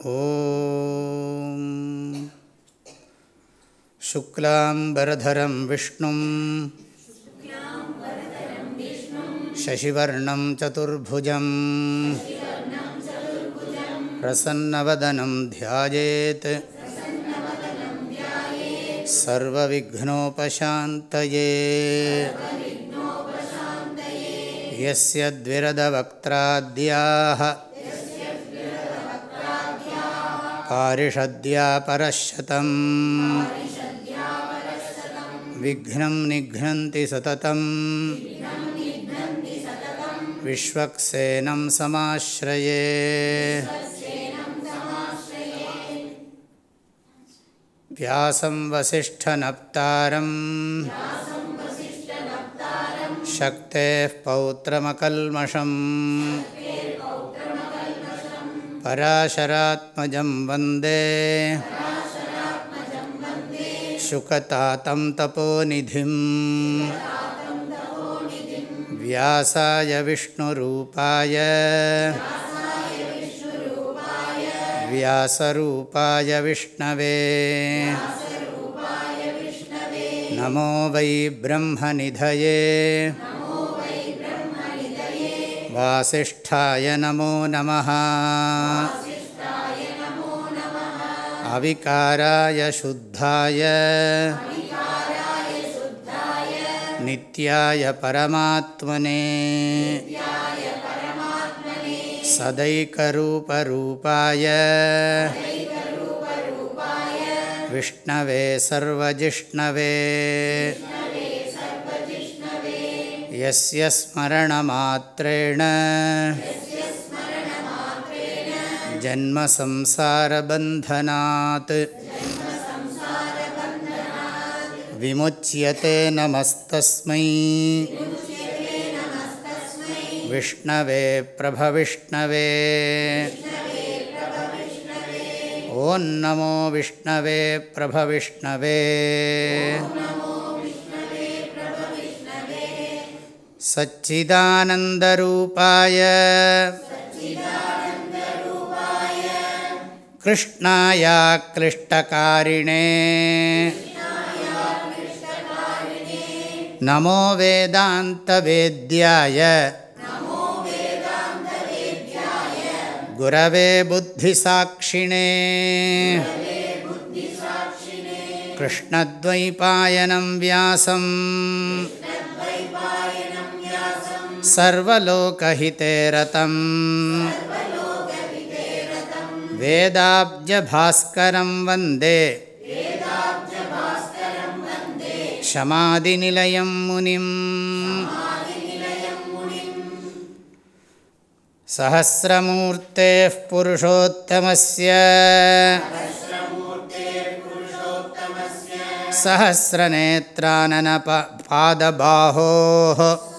ॐ शुक्लाम्बरधरं विष्णुं शशिवर्णं चतुर्भुजम् प्रसन्नवदनं ध्यायेत् सर्वविघ्नोपशान्तये यस्य द्विरदवक्त्राद्याः पारिषद्या परशतम् विघ्नं निघ्नन्ति सततं विश्वक्सेनं समाश्रये। व्यासं वसिष्ठनप्तारम्। शक्तेः पौत्रमकल्मषम् पराशरात्मजं वन्दे। शुकतातं तपोनिधिं। व्यासाय विष्णुरूपाय। व्यासरूपाय विष्णवे। नमो वै ब्रह्मनिधये वासिष्ठाय नमो नमः। अविकाराय शुद्धाय। नित्याय परमात्मने। सदैकरूपरूपाय। विष्णवे सर्वजिष्णवे यस्य स्मरणमात्रेण जन्मसंसारबन्धनात् विमुच्यते नमस्तस्मै विष्णवे प्रभविष्णवे ॐ नमो विष्णवे प्रभविष्णवे सच्चिदानन्दरूपाय। कृष्णाया क्लिष्टकारिणे। नमो वेदान्तवेद्याय। गुरवे बुद्धिसाक्षिणे। कृष्णद्वैपायनं व्यासम् सर्वलोकहिते रतं वेदाब्जभास्करं वन्दे। शमादिनिलयं मुनिम्। सहस्रमूर्तेः पुरुषोत्तमस्य। सहस्रनेत्राननपादबाहोः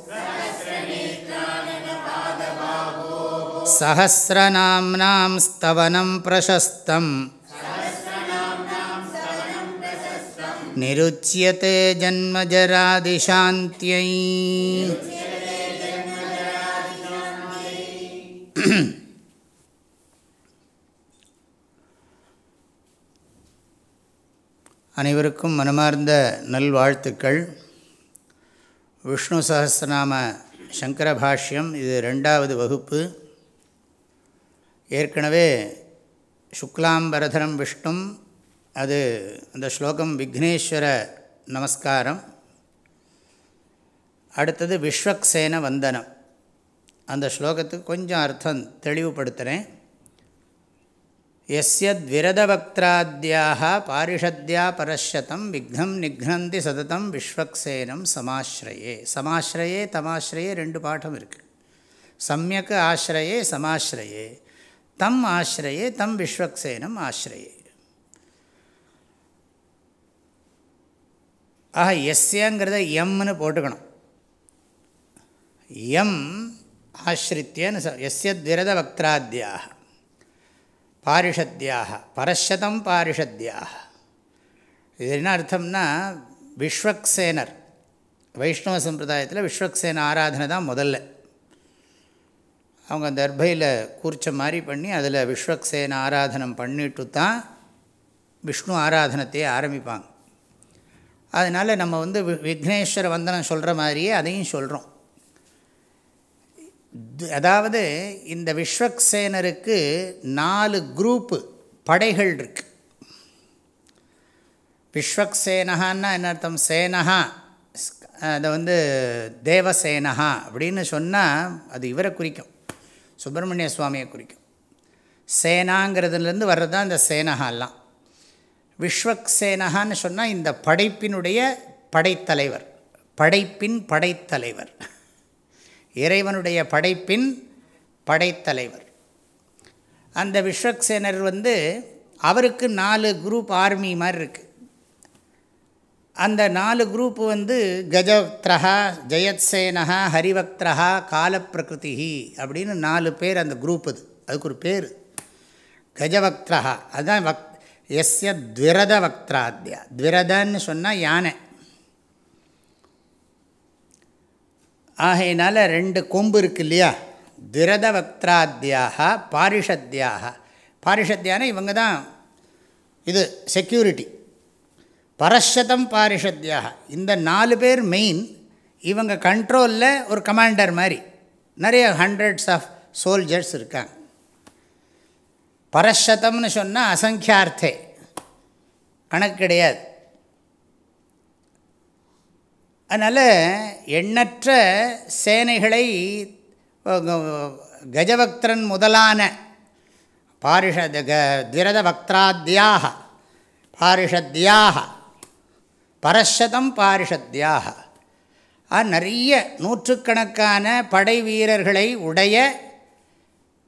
सहस्रनाम्नां स्तवनं प्रशस्तम् निरुच्यते जन्मजरादिशान्त्यै அனைவருக்கும் மனமார்ந்த நல்வாழ்த்துக்கள் விஷ்ணு சஹஸ்ரநாம சங்கர பாஷ்யம் இது ரெண்டாவது வகுப்பு ஏற்கனவே சுக்லாம்பரதரம் விஷ்ணும் அது அந்த ஸ்லோகம் விக்னேஸ்வர நமஸ்காரம். அடுத்தது விஸ்வக்சேன வந்தனம். அந்த ஸ்லோகத்துக்கு கொஞ்சம் அர்த்தம் தெளிவுபடுத்துகிறேன் எஸ்யத்விரதவக்திராத்தியாக பாரிஷத்யா பரஷதம் விக்னம் நிக்னந்தி சததம் விஸ்வக்சேனம் சமாஸ்ரயே சமாஸ்ரயே தமாஸ்ரயே ரெண்டு பாட்டம் இருக்குது சமயக்கு ஆசிரயே சமாஸ்ரயே தம் ஆசிரியே தம் விஸ்வக்சேனம் ஆசிரியே. ஆக எஸ்யங்கிறத எம்னு போட்டுக்கணும். எம் ஆசிரித்தியன்னு ச எஸ்யத்விரத வக்திராத்தியாக பாரிஷத்தியாக பரஷதம் பாரிஷத்தியாக இது என்ன அர்த்தம்னா விஸ்வக்சேனர் வைஷ்ணவ சம்பிரதாயத்தில் விஸ்வக்சேன ஆராதனை தான் முதல்ல. அவங்க தர்பையில் கூர்ச்ச மாதிரி பண்ணி அதில் விஸ்வக்சேன ஆராதனம் பண்ணிட்டு தான் விஷ்ணு ஆராதனத்தையே ஆரம்பிப்பாங்க. அதனால் நம்ம வந்து விக்னேஸ்வர வந்தனம் சொல்கிற மாதிரியே அதையும் சொல்கிறோம் அதாவது இந்த விஸ்வக்சேனருக்கு நாலு குரூப்பு படைகள் இருக்கு. விஸ்வக்சேனகான்னா என்ன அர்த்தம்? சேனஹா அதை வந்து தேவசேனகா அப்படின்னு சொன்னால் அது இவரை குறிக்கும். சுப்பிரமணிய சுவாமியை குறிக்கும். சேனாங்கிறதுலேருந்து வர்றது தான் இந்த சேனகாலாம் விஸ்வக்சேனகான்னு சொன்னால் இந்த படைப்பினுடைய படைத்தலைவர். படைப்பின் படைத்தலைவர். இறைவனுடைய படைப்பின் படைத்தலைவர். அந்த விஸ்வக்சேனர் வந்து அவருக்கு நாலு குரூப் ஆர்மி மாதிரி இருக்குது அந்த நாலு குரூப் வந்து கஜவக்திரஹா ஜெயத்சேனஹா ஹரிவக்திரஹா காலப்பிரகிருதி அப்படின்னு நாலு பேர் அந்த குரூப் அது அதுக்கு ஒரு பேர். கஜவக்திரஹா அதுதான் வக் எஸ்ய துவிரத வக்திராத்யா துவிரதன்னு சொன்னால் யானை. ஆகையினால் ரெண்டு கொம்பு இருக்கு இல்லையா? துரத வக்திராத்தியாக பாரிஷத்யாக பாரிஷத்தியான இவங்க தான் இது செக்யூரிட்டி பரஷதம் பாரிஷத்யாக இந்த நாலு பேர் மெயின் இவங்க கண்ட்ரோலில் ஒரு கமாண்டர் மாதிரி. நிறைய ஹண்ட்ரட்ஸ் ஆஃப் சோல்ஜர்ஸ் இருக்காங்க. பரஷதம்னு சொன்னால் அசங்கியார்த்தே. கணக்கு கிடையாது. அதனால் எண்ணற்ற சேனைகளை கஜபக்திரன் முதலான பாரிஷத் க திரத பக்திராத்தியாக பாரிஷத்தியாக பரஷதம் பாரிஷத்யாக. நிறைய நூற்றுக்கணக்கான படை வீரர்களை உடைய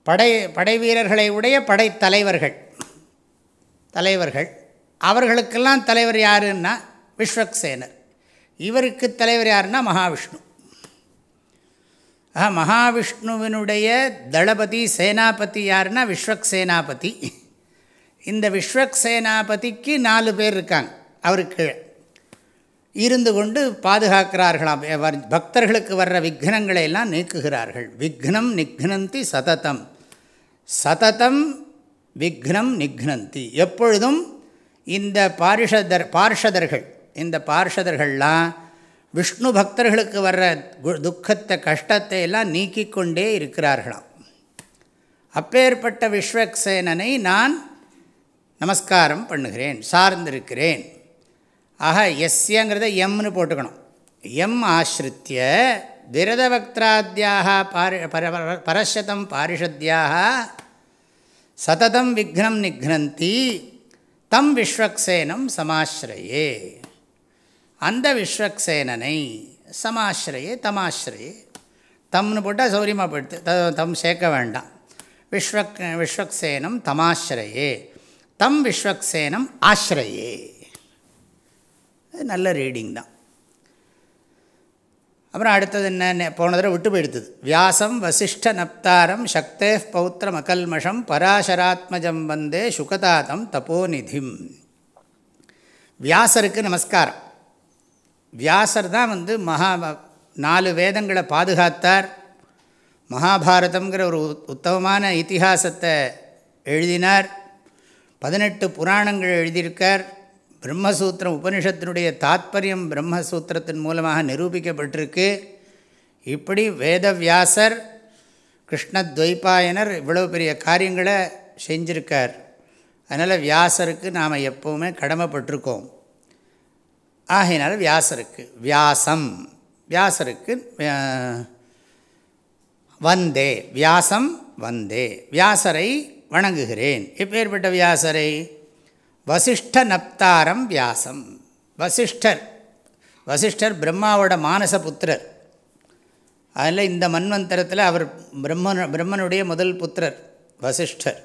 படை படை வீரர்களை உடைய படைத்தலைவர்கள் தலைவர்கள். அவர்களுக்கெல்லாம் தலைவர் யாருன்னா விஸ்வக்சேனர். இவருக்கு தலைவர் யாருன்னா மகாவிஷ்ணு. ஆஹா மகாவிஷ்ணுவினுடைய தளபதி சேனாபதி யாருன்னா விஸ்வக் சேனாபதி இந்த விஸ்வக் சேனாபதிக்கு நாலு பேர் இருக்காங்க. அவருக்கு இருந்து கொண்டு பாதுகாக்கிறார்களாம். பக்தர்களுக்கு வர்ற விக்னங்களை எல்லாம் நீக்குகிறார்கள். விக்னம் நிக்னந்தி சததம். சததம் விக்னம் நிக்னந்தி. எப்பொழுதும் இந்த பாரிஷதர் பார்ஷதர்கள் இந்த பார்ஷதர்கள்லாம் விஷ்ணு பக்தர்களுக்கு வர்ற துக்கத்தை கஷ்டத்தை எல்லாம் நீக்கிக் கொண்டே இருக்கிறார்களாம். அப்பேற்பட்ட விஸ்வக்சேனனை நான் நமஸ்காரம் பண்ணுகிறேன் சார்ந்திருக்கிறேன். ஆக எஸ்யங்கிறத எம்னு போட்டுக்கணும். எம் ஆசிரித்திய விரதவக்திராத்தியாக பாரி பரஷதம் பாரிஷத்யாக சததம் விக்னம் நிக்னந்தி தம் விஸ்வக்சேனம் சமாஸ்ரயே. அந்த விஸ்வக்சேனனை சமாஸ்ரயே தமாஸ்ரயே. தம்னு போட்டால் சௌரியமாக போயிடுது. த தம் சேர்க்க வேண்டாம். விஸ்வக் விஸ்வக்சேனம் தமாஸ்ரயே. தம் விஸ்வக்சேனம் ஆஸ்ரயே. அது நல்ல ரீடிங் தான். அப்புறம் அடுத்தது என்ன? போன தடவை விட்டு போயிடுத்தது. வியாசம் வசிஷ்ட நப்தாரம் சக்தே பௌத்திரம் அகல்மஷம் பராசராத்மஜம் வந்தே சுகதாதம் தபோநிதிம் வியாசருக்கு நமஸ்காரம். வியாசர் தான் வந்து மகா நாலு வேதங்களை பாதுகாத்தார். மகாபாரதங்கிற ஒரு உத்தமமான இத்திஹாசத்தை எழுதினார். பதினெட்டு புராணங்கள் எழுதியிருக்கார். பிரம்மசூத்திரம் உபனிஷத்தினுடைய தாத்பரியம் பிரம்மசூத்திரத்தின் மூலமாக நிரூபிக்கப்பட்டிருக்கு. இப்படி வேதவியாசர் கிருஷ்ணத்வைபாயனர் இவ்வளோ பெரிய காரியங்களை செஞ்சிருக்கார். அதனால் வியாசருக்கு நாம் எப்போவுமே கடமைப்பட்டிருக்கோம். ஆகையினால வியாசருக்கு வியாசம் வியாசருக்கு வந்தே வியாசம் வந்தே வியாசரை வணங்குகிறேன். எப்பேற்பட்ட வியாசரை? வசிஷ்ட நப்தாரம் வியாசம். வசிஷ்டர் வசிஷ்டர் பிரம்மாவோட மானச புத்திரர். அதில் இந்த மன்வந்தரத்தில் அவர் பிரம்மன் பிரம்மனுடைய முதல் புத்திரர் வசிஷ்டர்.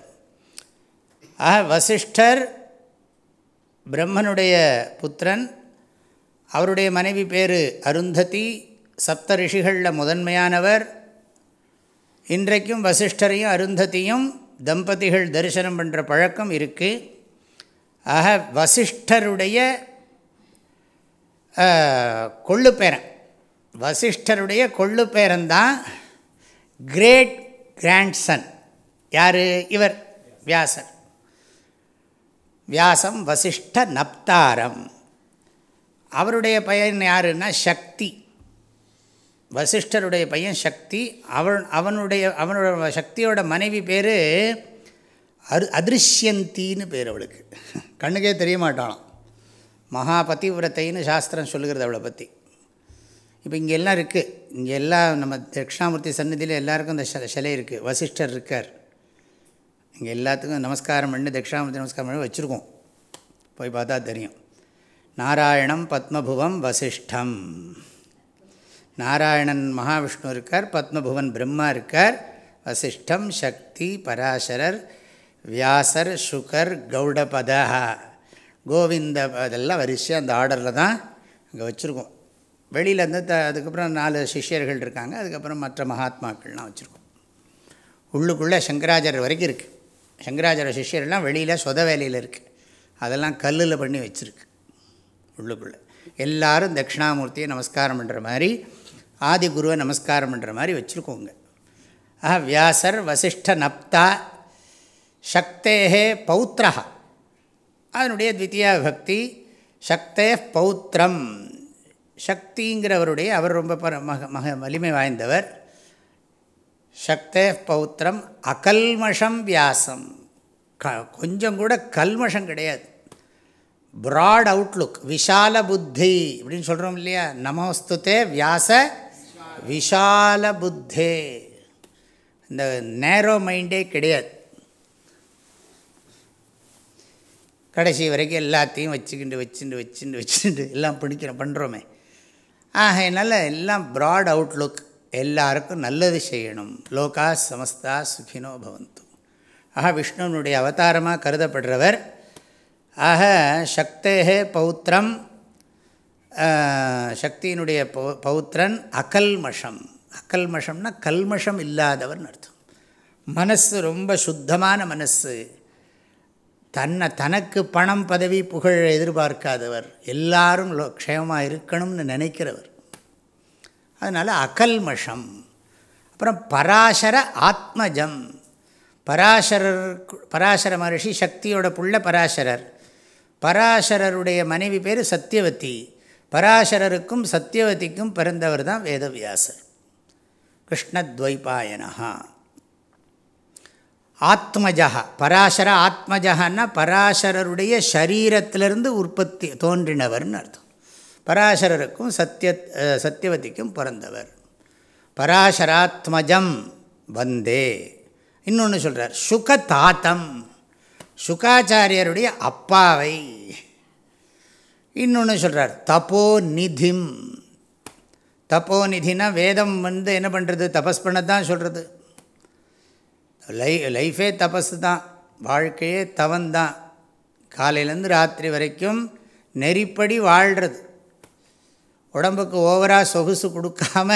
ஆக வசிஷ்டர் பிரம்மனுடைய புத்திரன் அவருடைய மனைவி பேர் அருந்ததி சப்த ரிஷிகளில் முதன்மையானவர். இன்றைக்கும் வசிஷ்டரையும் அருந்ததியும் தம்பதிகள் தரிசனம் பண்ணுற பழக்கம் இருக்குது ஆக வசிஷ்டருடைய கொள்ளு பேரன் வசிஷ்டருடைய கொள்ளு பேரன்தான் கிரேட் கிராண்ட்சன். யார்? இவர் வியாசர். வியாசம் வசிஷ்ட நப்தாரம். அவருடைய பையன் யாருன்னா சக்தி. வசிஷ்டருடைய பையன் சக்தி. அவன் அவனுடைய அவனோட சக்தியோட மனைவி பேர் அரு அதிருஷ்யந்தின்னு பேர் அவளுக்கு. கண்ணுக்கே தெரிய மாட்டாளாம் மகாபதிவிரத்தைன்னு சாஸ்திரம் சொல்லுகிறது அவளை பற்றி இப்போ இங்கே எல்லாம் இருக்குது இங்கே எல்லாம் நம்ம தட்சிணாமூர்த்தி சன்னதியில் எல்லாருக்கும் இந்த சிலை இருக்குது வசிஷ்டர் இருக்கார். இங்கே எல்லாத்துக்கும் நமஸ்காரம் பண்ணி தட்சிணாமூர்த்தி நமஸ்காரம் பண்ணி வச்சுருக்கோம். போய் பார்த்தா தெரியும். நாராயணம் பத்மபுவம் வசிஷ்டம். நாராயணன் மகாவிஷ்ணு இருக்கார் பத்மபுவன் பிரம்மா இருக்கார் வசிஷ்டம் சக்தி பராசரர் வியாசர் சுகர் கௌடபதா கோவிந்த அதெல்லாம் வரிசையாக அந்த ஆர்டரில் தான் இங்கே வச்சுருக்கோம். வெளியிலேருந்து த அதுக்கப்புறம் நாலு சிஷ்யர்கள் இருக்காங்க. அதுக்கப்புறம் மற்ற மகாத்மாக்கள்லாம் வச்சுருக்கோம். உள்ளுக்குள்ளே சங்கராச்சாரியர் வரைக்கும் இருக்குது சங்கராச்சாரிய சிஷியர்லாம் வெளியில் சொத வேலையில் இருக்குது அதெல்லாம் கல்லில் பண்ணி வச்சுருக்கு. உள்ளுக்குள்ளே. எல்லோரும் தட்சிணாமூர்த்தியை நமஸ்காரம் பண்ணுற மாதிரி ஆதி குருவை நமஸ்காரம் பண்ணுற மாதிரி வச்சுருக்கோங்க ஆஹா வியாசர் வசிஷ்ட நப்தா சக்தேகே பௌத்திரா அதனுடைய த்வித்தியா பக்தி சக்தே பௌத்திரம் சக்திங்கிறவருடைய அவர் ரொம்ப பர மக மக வலிமை வாய்ந்தவர். சக்தே பௌத்திரம் அகல்மஷம் வியாசம். க கொஞ்சம் கூட கல்மஷம் கிடையாது. ப்ராட் அவுட்லுக் விஷால புத்தி அப்படின்னு சொல்கிறோம் இல்லையா? நமஸ்துதே வியாச விஷால புத்தே. இந்த நேரோ மைண்டே கிடையாது. கடைசி வரைக்கும் எல்லாத்தையும் வச்சுக்கிண்டு வச்சுட்டு வச்சுட்டு வச்சுட்டு எல்லாம் பிடிக்கிற பண்ணுறோமே ஆகையினால எல்லாம் ப்ராட் அவுட்லுக் எல்லாருக்கும் நல்லது செய்யணும். லோகா சமஸ்தா சுகினோ பவந்து. ஆக விஷ்ணுனுடைய அவதாரமாக கருதப்படுறவர். ஆக சக்தேகே பௌத்திரம் சக்தியினுடைய பௌ பௌத்திரன் அகல்மஷம். அகல்மஷம்னா கல்மஷம் இல்லாதவர்னு அர்த்தம். மனசு ரொம்ப சுத்தமான மனசு. தன்னை தனக்கு பணம் பதவி புகழ் எதிர்பார்க்காதவர். எல்லாரும் க்ஷேமமாக இருக்கணும்னு நினைக்கிறவர். அதனால் அகல்மஷம் அப்புறம் பராசர ஆத்மஜம். பராசரர் பராசர மகர்ஷி சக்தியோட புள்ள பராசரர். பராசரருடைய மனைவி பேர் சத்தியவதி பராசரருக்கும் சத்தியவதிக்கும் பிறந்தவர் தான் வேதவியாசர். கிருஷ்ணத்வைபாயனா ஆத்மஜா பராசர ஆத்மஜான்னா பராசரருடைய சரீரத்திலிருந்து உற்பத்தி தோன்றினவர்னு அர்த்தம். பராசரருக்கும் சத்திய சத்தியவதிக்கும் பிறந்தவர். பராசராத்மஜம் வந்தே. இன்னொன்று சொல்கிறார் சுக தாத்தம் சுகாச்சாரியருடைய அப்பாவை. இன்னொன்று சொல்கிறார் தப்போ நிதிம் தப்போ நிதினா வேதம் வந்து என்ன பண்ணுறது தபஸ் பண்ண தான் சொல்கிறது லை லைஃபே தபஸ் தான் வாழ்க்கையே தவந்தான். காலையிலேருந்து ராத்திரி வரைக்கும் நெறிப்படி வாழ்கிறது உடம்புக்கு ஓவராக சொகுசு கொடுக்காம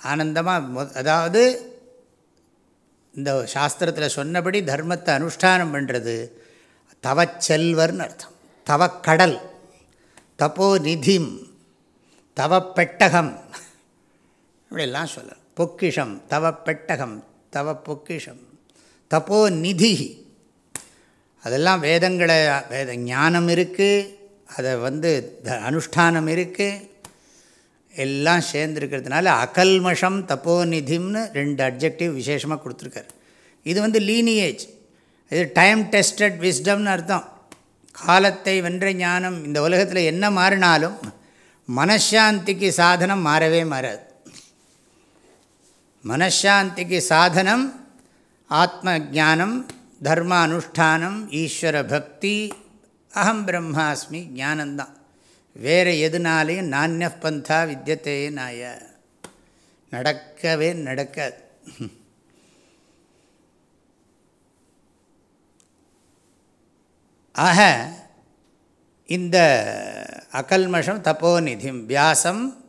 ஆனந்தமாக அதாவது இந்த சாஸ்திரத்தில் சொன்னபடி தர்மத்தை அனுஷ்டானம் பண்ணுறது தவச்செல்வர்னு அர்த்தம். தவக்கடல் தப்போ நிதிம் தவப்பெட்டகம் இப்படிலாம் சொல்ல பொக்கிஷம் தவப்பெட்டகம் தவ பொக்கிஷம். தப்போ நிதி. அதெல்லாம் வேதங்களை வேத ஞானம் இருக்குது அதை வந்து த அனுஷ்டானம் இருக்குது எல்லாம் சேர்ந்துருக்கிறதுனால அகல்மஷம் தப்போநிதிம்னு ரெண்டு அப்ஜெக்டிவ் விசேஷமாக கொடுத்துருக்காரு. இது வந்து லீனியேஜ் இது டைம் டெஸ்டட் விஸ்டம்னு அர்த்தம். காலத்தை வென்ற ஞானம் இந்த உலகத்தில் என்ன மாறினாலும் மனசாந்திக்கு சாதனம் மாறவே மாறாது. மனசாந்திக்கு சாதனம் ஆத்ம ஜானம் தர்ம அனுஷ்டானம் ஈஸ்வர பக்தி அகம் பிரம்மாஸ்மி ஞானந்தான். வேறு எதுனாலையும் நானிய பந்தா வித்தியத்தே நாய. நடக்கவே நடக்காது. ஆக இந்த அகல்மஷம் தப்போநிதிம் வியாசம்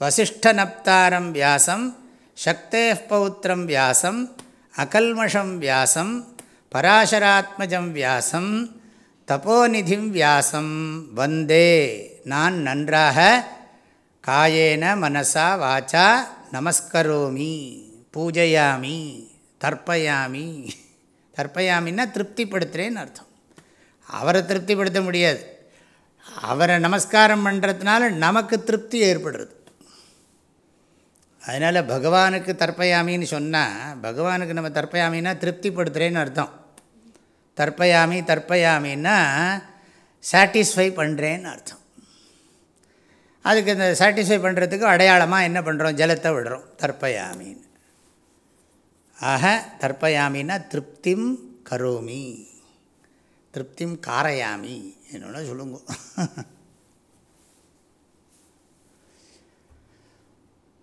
வசிஷ்டநப்தாரம் வியாசம் சக்தே பௌத்திரம் வியாசம் அகல்மஷம் வியாசம் பராசராத்மஜம் வியாசம் தபோநிதிம் வியாசம். வந்தே. நான் நன்றாக காயேன மனசா வாச்சா நமஸ்கரோமி. பூஜையாமி. தர்ப்பயாமி. தர்ப்பயாமின்னா திருப்திப்படுத்துகிறேன்னு அர்த்தம். அவரை திருப்திப்படுத்த முடியாது. அவரை நமஸ்காரம் பண்ணுறதுனால நமக்கு திருப்தி ஏற்படுறது. அதனால் பகவானுக்கு தர்ப்பயாமின்னு சொன்னால் பகவானுக்கு நம்ம தர்ப்பயாமின்னா திருப்திப்படுத்துகிறேன்னு அர்த்தம். தர்ப்பயாமி தர்ப்பயாமின்னா சாட்டிஸ்ஃபை பண்ணுறேன்னு அர்த்தம். அதுக்கு இந்த சாட்டிஸ்ஃபை பண்ணுறதுக்கு அடையாளமாக என்ன பண்ணுறோம் ஜலத்தை விடுறோம். தர்ப்பயாமின்னு. ஆக தர்ப்பயாமின்னா திருப்திம் கரோமி. திருப்திம் காரையாமி. என்னோட சொல்லுங்க.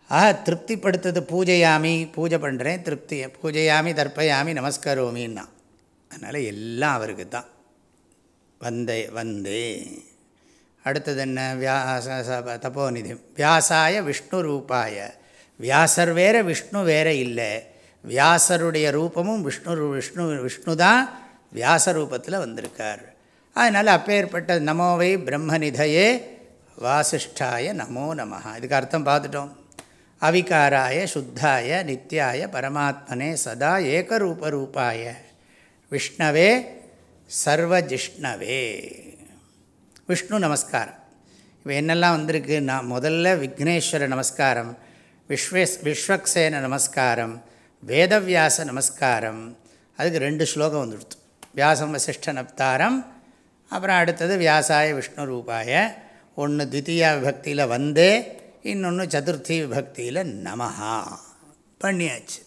ஆக திருப்திப்படுத்தது பூஜையாமி பூஜை பண்ணுறேன் திருப்தி பூஜையாமி தர்ப்பயாமி நமஸ்கரோமின்னா. அதனால் எல்லாம் அவருக்கு தான். வந்தே வந்தே. அடுத்தது என்ன? வியாச தப்போநிதி. வியாசாய விஷ்ணு ரூபாய. வியாசர் வேற விஷ்ணு வேற இல்லை. வியாசருடைய ரூபமும் விஷ்ணு விஷ்ணு விஷ்ணு தான் வியாச ரூபத்தில் வந்திருக்கார். அதனால் அப்பேற்பட்ட நமோவை பிரம்மநிதையே வாசிஷ்டாய நமோ நம இதுக்கு அர்த்தம் பார்த்துட்டோம். அவிகாராய சுத்தாய நித்யாய பரமாத்மனே சதா ஏகரூபரூபாய. விஷ்ணவே சர்வஜிஷ்ணவே. விஷ்ணு நமஸ்காரம். இப்போ என்னெல்லாம் வந்திருக்கு? நான் முதல்ல விக்னேஸ்வர நமஸ்காரம் விஸ்வேஸ் விஸ்வக்சேன நமஸ்காரம் வேதவியாச நமஸ்காரம். அதுக்கு ரெண்டு ஸ்லோகம் வந்துடுத்து வியாசம் வசிஷ்ட நப்தாரம் அப்புறம் அடுத்தது வியாசாய விஷ்ணு ரூபாய. ஒன்று தித்தியா விபக்தியில் வந்தே இன்னொன்று சதுர்த்தி விபக்தியில் நமஹா. பண்ணியாச்சு.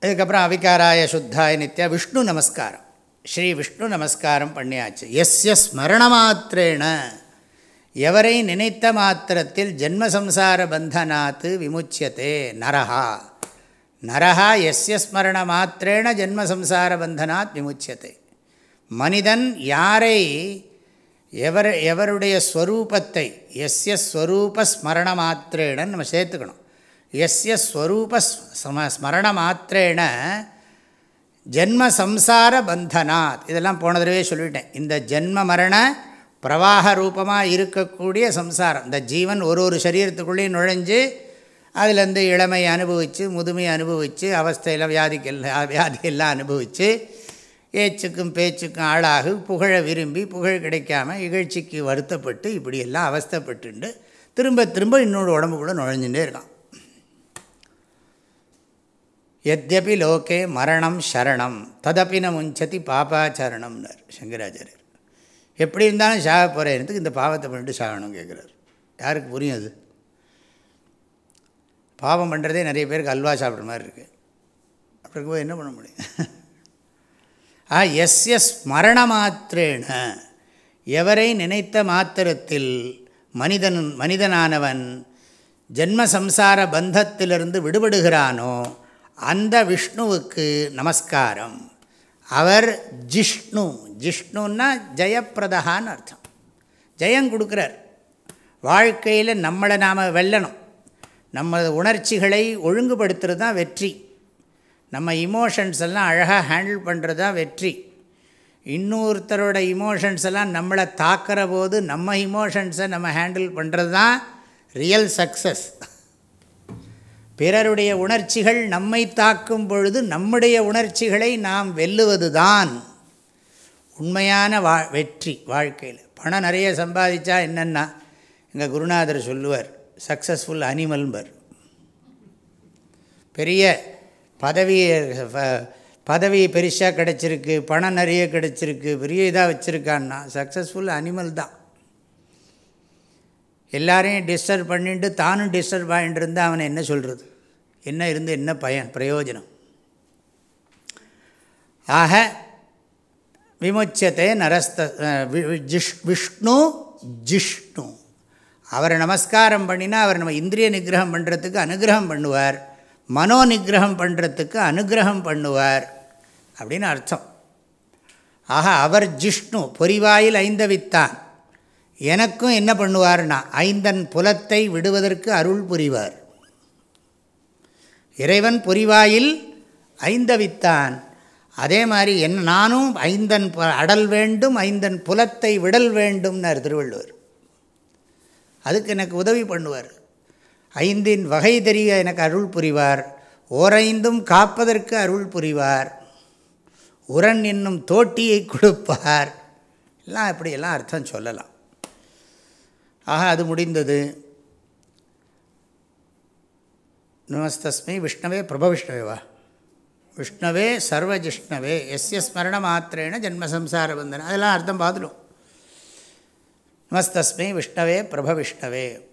அதுக்கப்புறம் அவிகாராய சுத்தாய நித்யா விஷ்ணு நமஸ்காரம். ஸ்ரீ விஷ்ணு நமஸ்காரம் பண்ணியாச்சு. எஸ் எஸ் ஸ்மரண மாத்திரேன எவரை நினைத்த மாத்திரத்தில் ஜென்மசம்சார பந்தனாத்து விமுச்சியத்தே நரஹா. நரஹா எஸ் எஸ் ஸ்மரண மாத்திரேன ஜென்மசம்சார பந்தனாத் விமுச்சியத்தை மனிதன் யாரை எவர் எவருடைய ஸ்வரூபத்தை எஸ்ய ஸ்வரூப ஸ்மரண மாத்திரேன நம்ம சேர்த்துக்கணும். எஸ்ய ஸ்வரூப ஸ்ம ஸ்மரண மாத்திரேன ஜென்ம சம்சார பந்தனாத். இதெல்லாம் போன தடவை சொல்லிட்டேன். இந்த ஜென்ம மரண பிரவாக ரூபமாக இருக்கக்கூடிய சம்சாரம். இந்த ஜீவன் ஒரு ஒரு சரீரத்துக்குள்ளேயும் நுழைஞ்சு அதுலேருந்து இளமையை அனுபவித்து முதுமை அனுபவித்து அவஸ்தையில் வியாதிக்கெல்லாம் வியாதியெல்லாம் அனுபவித்து ஏச்சுக்கும் பேச்சுக்கும் ஆளாகு புகழ விரும்பி புகழ் கிடைக்காம இகழ்ச்சிக்கு வருத்தப்பட்டு இப்படியெல்லாம் அவஸ்தைப்பட்டுண்டு திரும்ப திரும்ப இன்னொரு உடம்புக்குள்ளே நுழைஞ்சுட்டே இருக்கான். எத்யபி லோகே மரணம் சரணம் ததப்பின முஞ்சதி பாப்பாச்சரணம்னார் சங்கராச்சாரியர். எப்படி இருந்தாலும் சாக போகிறேன்னுக்கு இந்த பாவத்தை பண்ணிட்டு சாகணும் கேட்குறாரு யாருக்கு புரியும் அது? பாவம் பண்ணுறதே நிறைய பேருக்கு அல்வா சாப்பிட்ற மாதிரி இருக்குது அப்படி இருக்கும்போது என்ன பண்ண முடியும்? ஆ எஸ் எஸ் மரண மாத்திரேன எவரை நினைத்த மாத்திரத்தில் மனிதன் மனிதனானவன் ஜென்மசம்சார பந்தத்திலிருந்து விடுபடுகிறானோ அந்த விஷ்ணுவுக்கு நமஸ்காரம். அவர் ஜிஷ்ணு. ஜிஷ்ணுன்னா ஜெயப்பிரதான்னு அர்த்தம். ஜெயம் கொடுக்குறார். வாழ்க்கையில் நம்மளை நாம் வெல்லணும். நம்ம உணர்ச்சிகளை ஒழுங்குபடுத்துறது தான் வெற்றி. நம்ம இமோஷன்ஸ் எல்லாம் அழகாக ஹேண்டில் பண்ணுறது தான் வெற்றி. இன்னொருத்தரோட இமோஷன்ஸ் எல்லாம் நம்மளை தாக்கிற போது நம்ம இமோஷன்ஸை நம்ம ஹேண்டில் பண்ணுறது தான் ரியல் சக்ஸஸ் பிறருடைய உணர்ச்சிகள் நம்மை தாக்கும் பொழுது நம்முடைய உணர்ச்சிகளை நாம் வெல்லுவது தான் உண்மையான வா வெற்றி வாழ்க்கையில். பணம் நிறைய சம்பாதிச்சா என்னென்னா எங்கள் குருநாதர் சொல்லுவார் சக்ஸஸ்ஃபுல் அனிமல்பர் பெரிய பதவி பதவி பெருசாக கிடச்சிருக்கு பணம் நிறைய கிடச்சிருக்கு பெரிய இதாக வச்சுருக்கான்னா சக்ஸஸ்ஃபுல் அனிமல் தான். எல்லாரையும் டிஸ்டர்ப் பண்ணிட்டு தானும் டிஸ்டர்ப் ஆகிட்டு இருந்தால் அவனை என்ன சொல்கிறது என்ன இருந்து என்ன பயன் பிரயோஜனம்? ஆக விமுச்சத்தை நரஸ்த ஜிஷ் விஷ்ணு ஜிஷ்ணு. அவரை நமஸ்காரம் பண்ணினா அவர் நம்ம இந்திரிய நிகிரகம் பண்ணுறதுக்கு அனுகிரகம் பண்ணுவார். மனோ நிகிரகம் பண்ணுறதுக்கு அனுகிரகம் பண்ணுவார் அப்படின்னு அர்த்தம். ஆக அவர் ஜிஷ்ணு பொறிவாயில் ஐந்தவித்தான். எனக்கும் என்ன பண்ணுவார்னா ஐந்தன் புலத்தை விடுவதற்கு அருள் புரிவார். இறைவன் பொறிவாயில் ஐந்தவித்தான். அதே மாதிரி என் நானும் ஐந்தன் அடல் வேண்டும் ஐந்தன் புலத்தை விடல் வேண்டும்னார் திருவள்ளுவர். அதுக்கு எனக்கு உதவி பண்ணுவார். ஐந்தின் வகை தெரிய எனக்கு அருள் புரிவார். ஓரைந்தும் காப்பதற்கு அருள் புரிவார். உரன் என்னும் தோட்டியை கொடுப்பார். எல்லாம் இப்படியெல்லாம் அர்த்தம் சொல்லலாம். ஆக அது முடிந்தது. நமஸ்தஸ்மை விஷ்ணவே பிரபவிஷ்ணவேவா. விஷ்ணவே சர்வஜிஷ்ணவே. எஸ்ய ஸ்மரண மாத்திரேன ஜென்மசம்சார பந்தன. அதெல்லாம் அர்த்தம் பார்த்துடும் நமஸ்தஸ்மை விஷ்ணவே பிரபவிஷ்ணவே.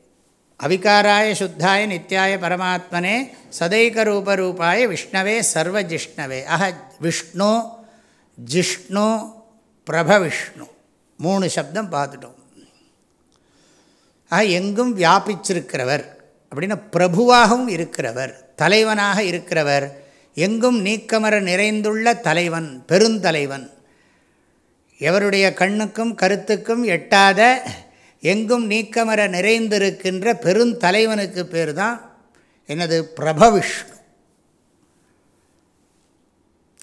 அவிகாராய சுத்தாய நித்தியாய பரமாத்மனே சதைகரூபரூபாய விஷ்ணவே சர்வஜிஷ்ணவே. அஹ விஷ்ணு ஜிஷ்ணு பிரபவிஷ்ணு. மூணு சப்தம் பார்த்துட்டோம். ஆக எங்கும் வியாபிச்சிருக்கிறவர். அப்படின்னா பிரபுவாகவும் இருக்கிறவர் தலைவனாக இருக்கிறவர். எங்கும் நீக்கமர நிறைந்துள்ள தலைவன் பெருந்தலைவன். எவருடைய கண்ணுக்கும் கருத்துக்கும் எட்டாத எங்கும் நீக்கமர நிறைந்திருக்கின்ற பெருந்தலைவனுக்கு பேர் தான் என்னது பிரபவிஷ்ணு.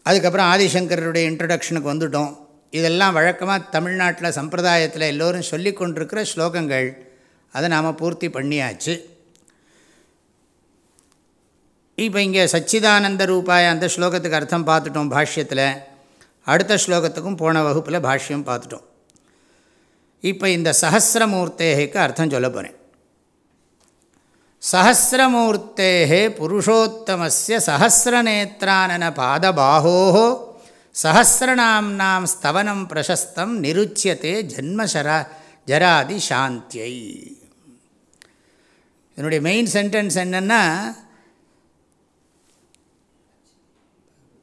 அதுக்கப்புறம் ஆதிசங்கருடைய இன்ட்ரடக்ஷனுக்கு வந்துட்டோம். இதெல்லாம் வழக்கமாக தமிழ்நாட்டில் சம்பிரதாயத்தில் எல்லோரும் சொல்லி கொண்டிருக்கிற ஸ்லோகங்கள். அதை நாம் பூர்த்தி பண்ணியாச்சு. இப்போ இங்கே சச்சிதானந்த ரூபாய அந்த ஸ்லோகத்துக்கு அர்த்தம் பார்த்துட்டோம் பாஷ்யத்தில். அடுத்த ஸ்லோகத்துக்கும் போன வகுப்பில் பாஷ்யம் பார்த்துட்டோம். இப்போ இந்த சஹசிரமூர்த்தேகைக்கு அர்த்தம் சொல்ல போகிறேன் சஹசிரமூர்த்தே புருஷோத்தமஸ்ய சஹசிரநேத்திரானன பாதபாஹோ சஹசிரநாம்னாம் ஸ்தவனம் பிரசஸ்தம் நிருச்சியத்தே ஜன்மசரா ஜராதி சாந்தியை என்னுடைய மெயின் சென்டென்ஸ் என்னென்னா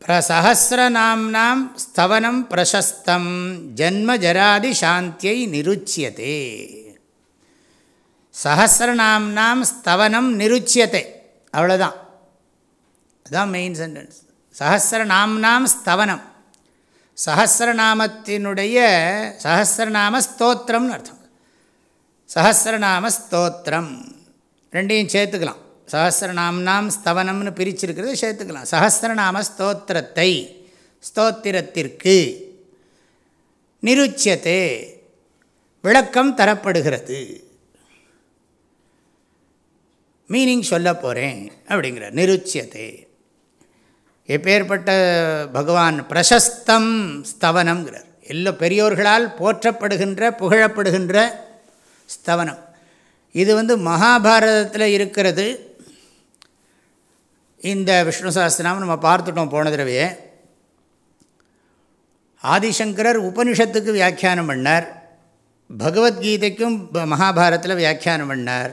சஹசிரநாம்னாம் ஸ்தவனம் பிரசஸ்தம். ஜன்ம ஜராதி சாந்தியை நிருச்சியதே. சஹசிரநாம்னாம் ஸ்தவனம் நிருச்சியத்தை அவ்வளோதான் அதுதான் மெயின் சென்டென்ஸ் சஹசிரநாம்னாம் ஸ்தவனம். சஹசிரநாமத்தினுடைய சஹசிரநாம ஸ்தோத்திரம்னு அர்த்தம். சஹசிரநாம ஸ்தோத்திரம். ரெண்டையும் சேர்த்துக்கலாம். சஹசிரநாம்னாம் ஸ்தவனம்னு பிரிச்சிருக்கிறது சேர்த்துக்கலாம். சஹசிரநாம ஸ்தோத்திரத்தை. ஸ்தோத்திரத்திற்கு நிருச்சியத்தே விளக்கம் தரப்படுகிறது. மீனிங் சொல்ல போகிறேன் அப்படிங்கிற நிருச்சியத்தை எப்பேற்பட்ட பகவான் பிரசஸ்தம் ஸ்தவனம்ங்கிறார். எல்லா பெரியோர்களால் போற்றப்படுகின்ற புகழப்படுகின்ற ஸ்தவனம். இது வந்து மகாபாரதத்தில் இருக்கிறது. இந்த விஷ்ணு சாஸ்திரநாமம் நம்ம பார்த்துட்டோம் போன தடவையே. ஆதிசங்கரர் உபனிஷத்துக்கு வியாக்கியானம் பண்ணார். பகவத்கீதைக்கும் மகாபாரத்தில் வியாக்கியானம் பண்ணார்.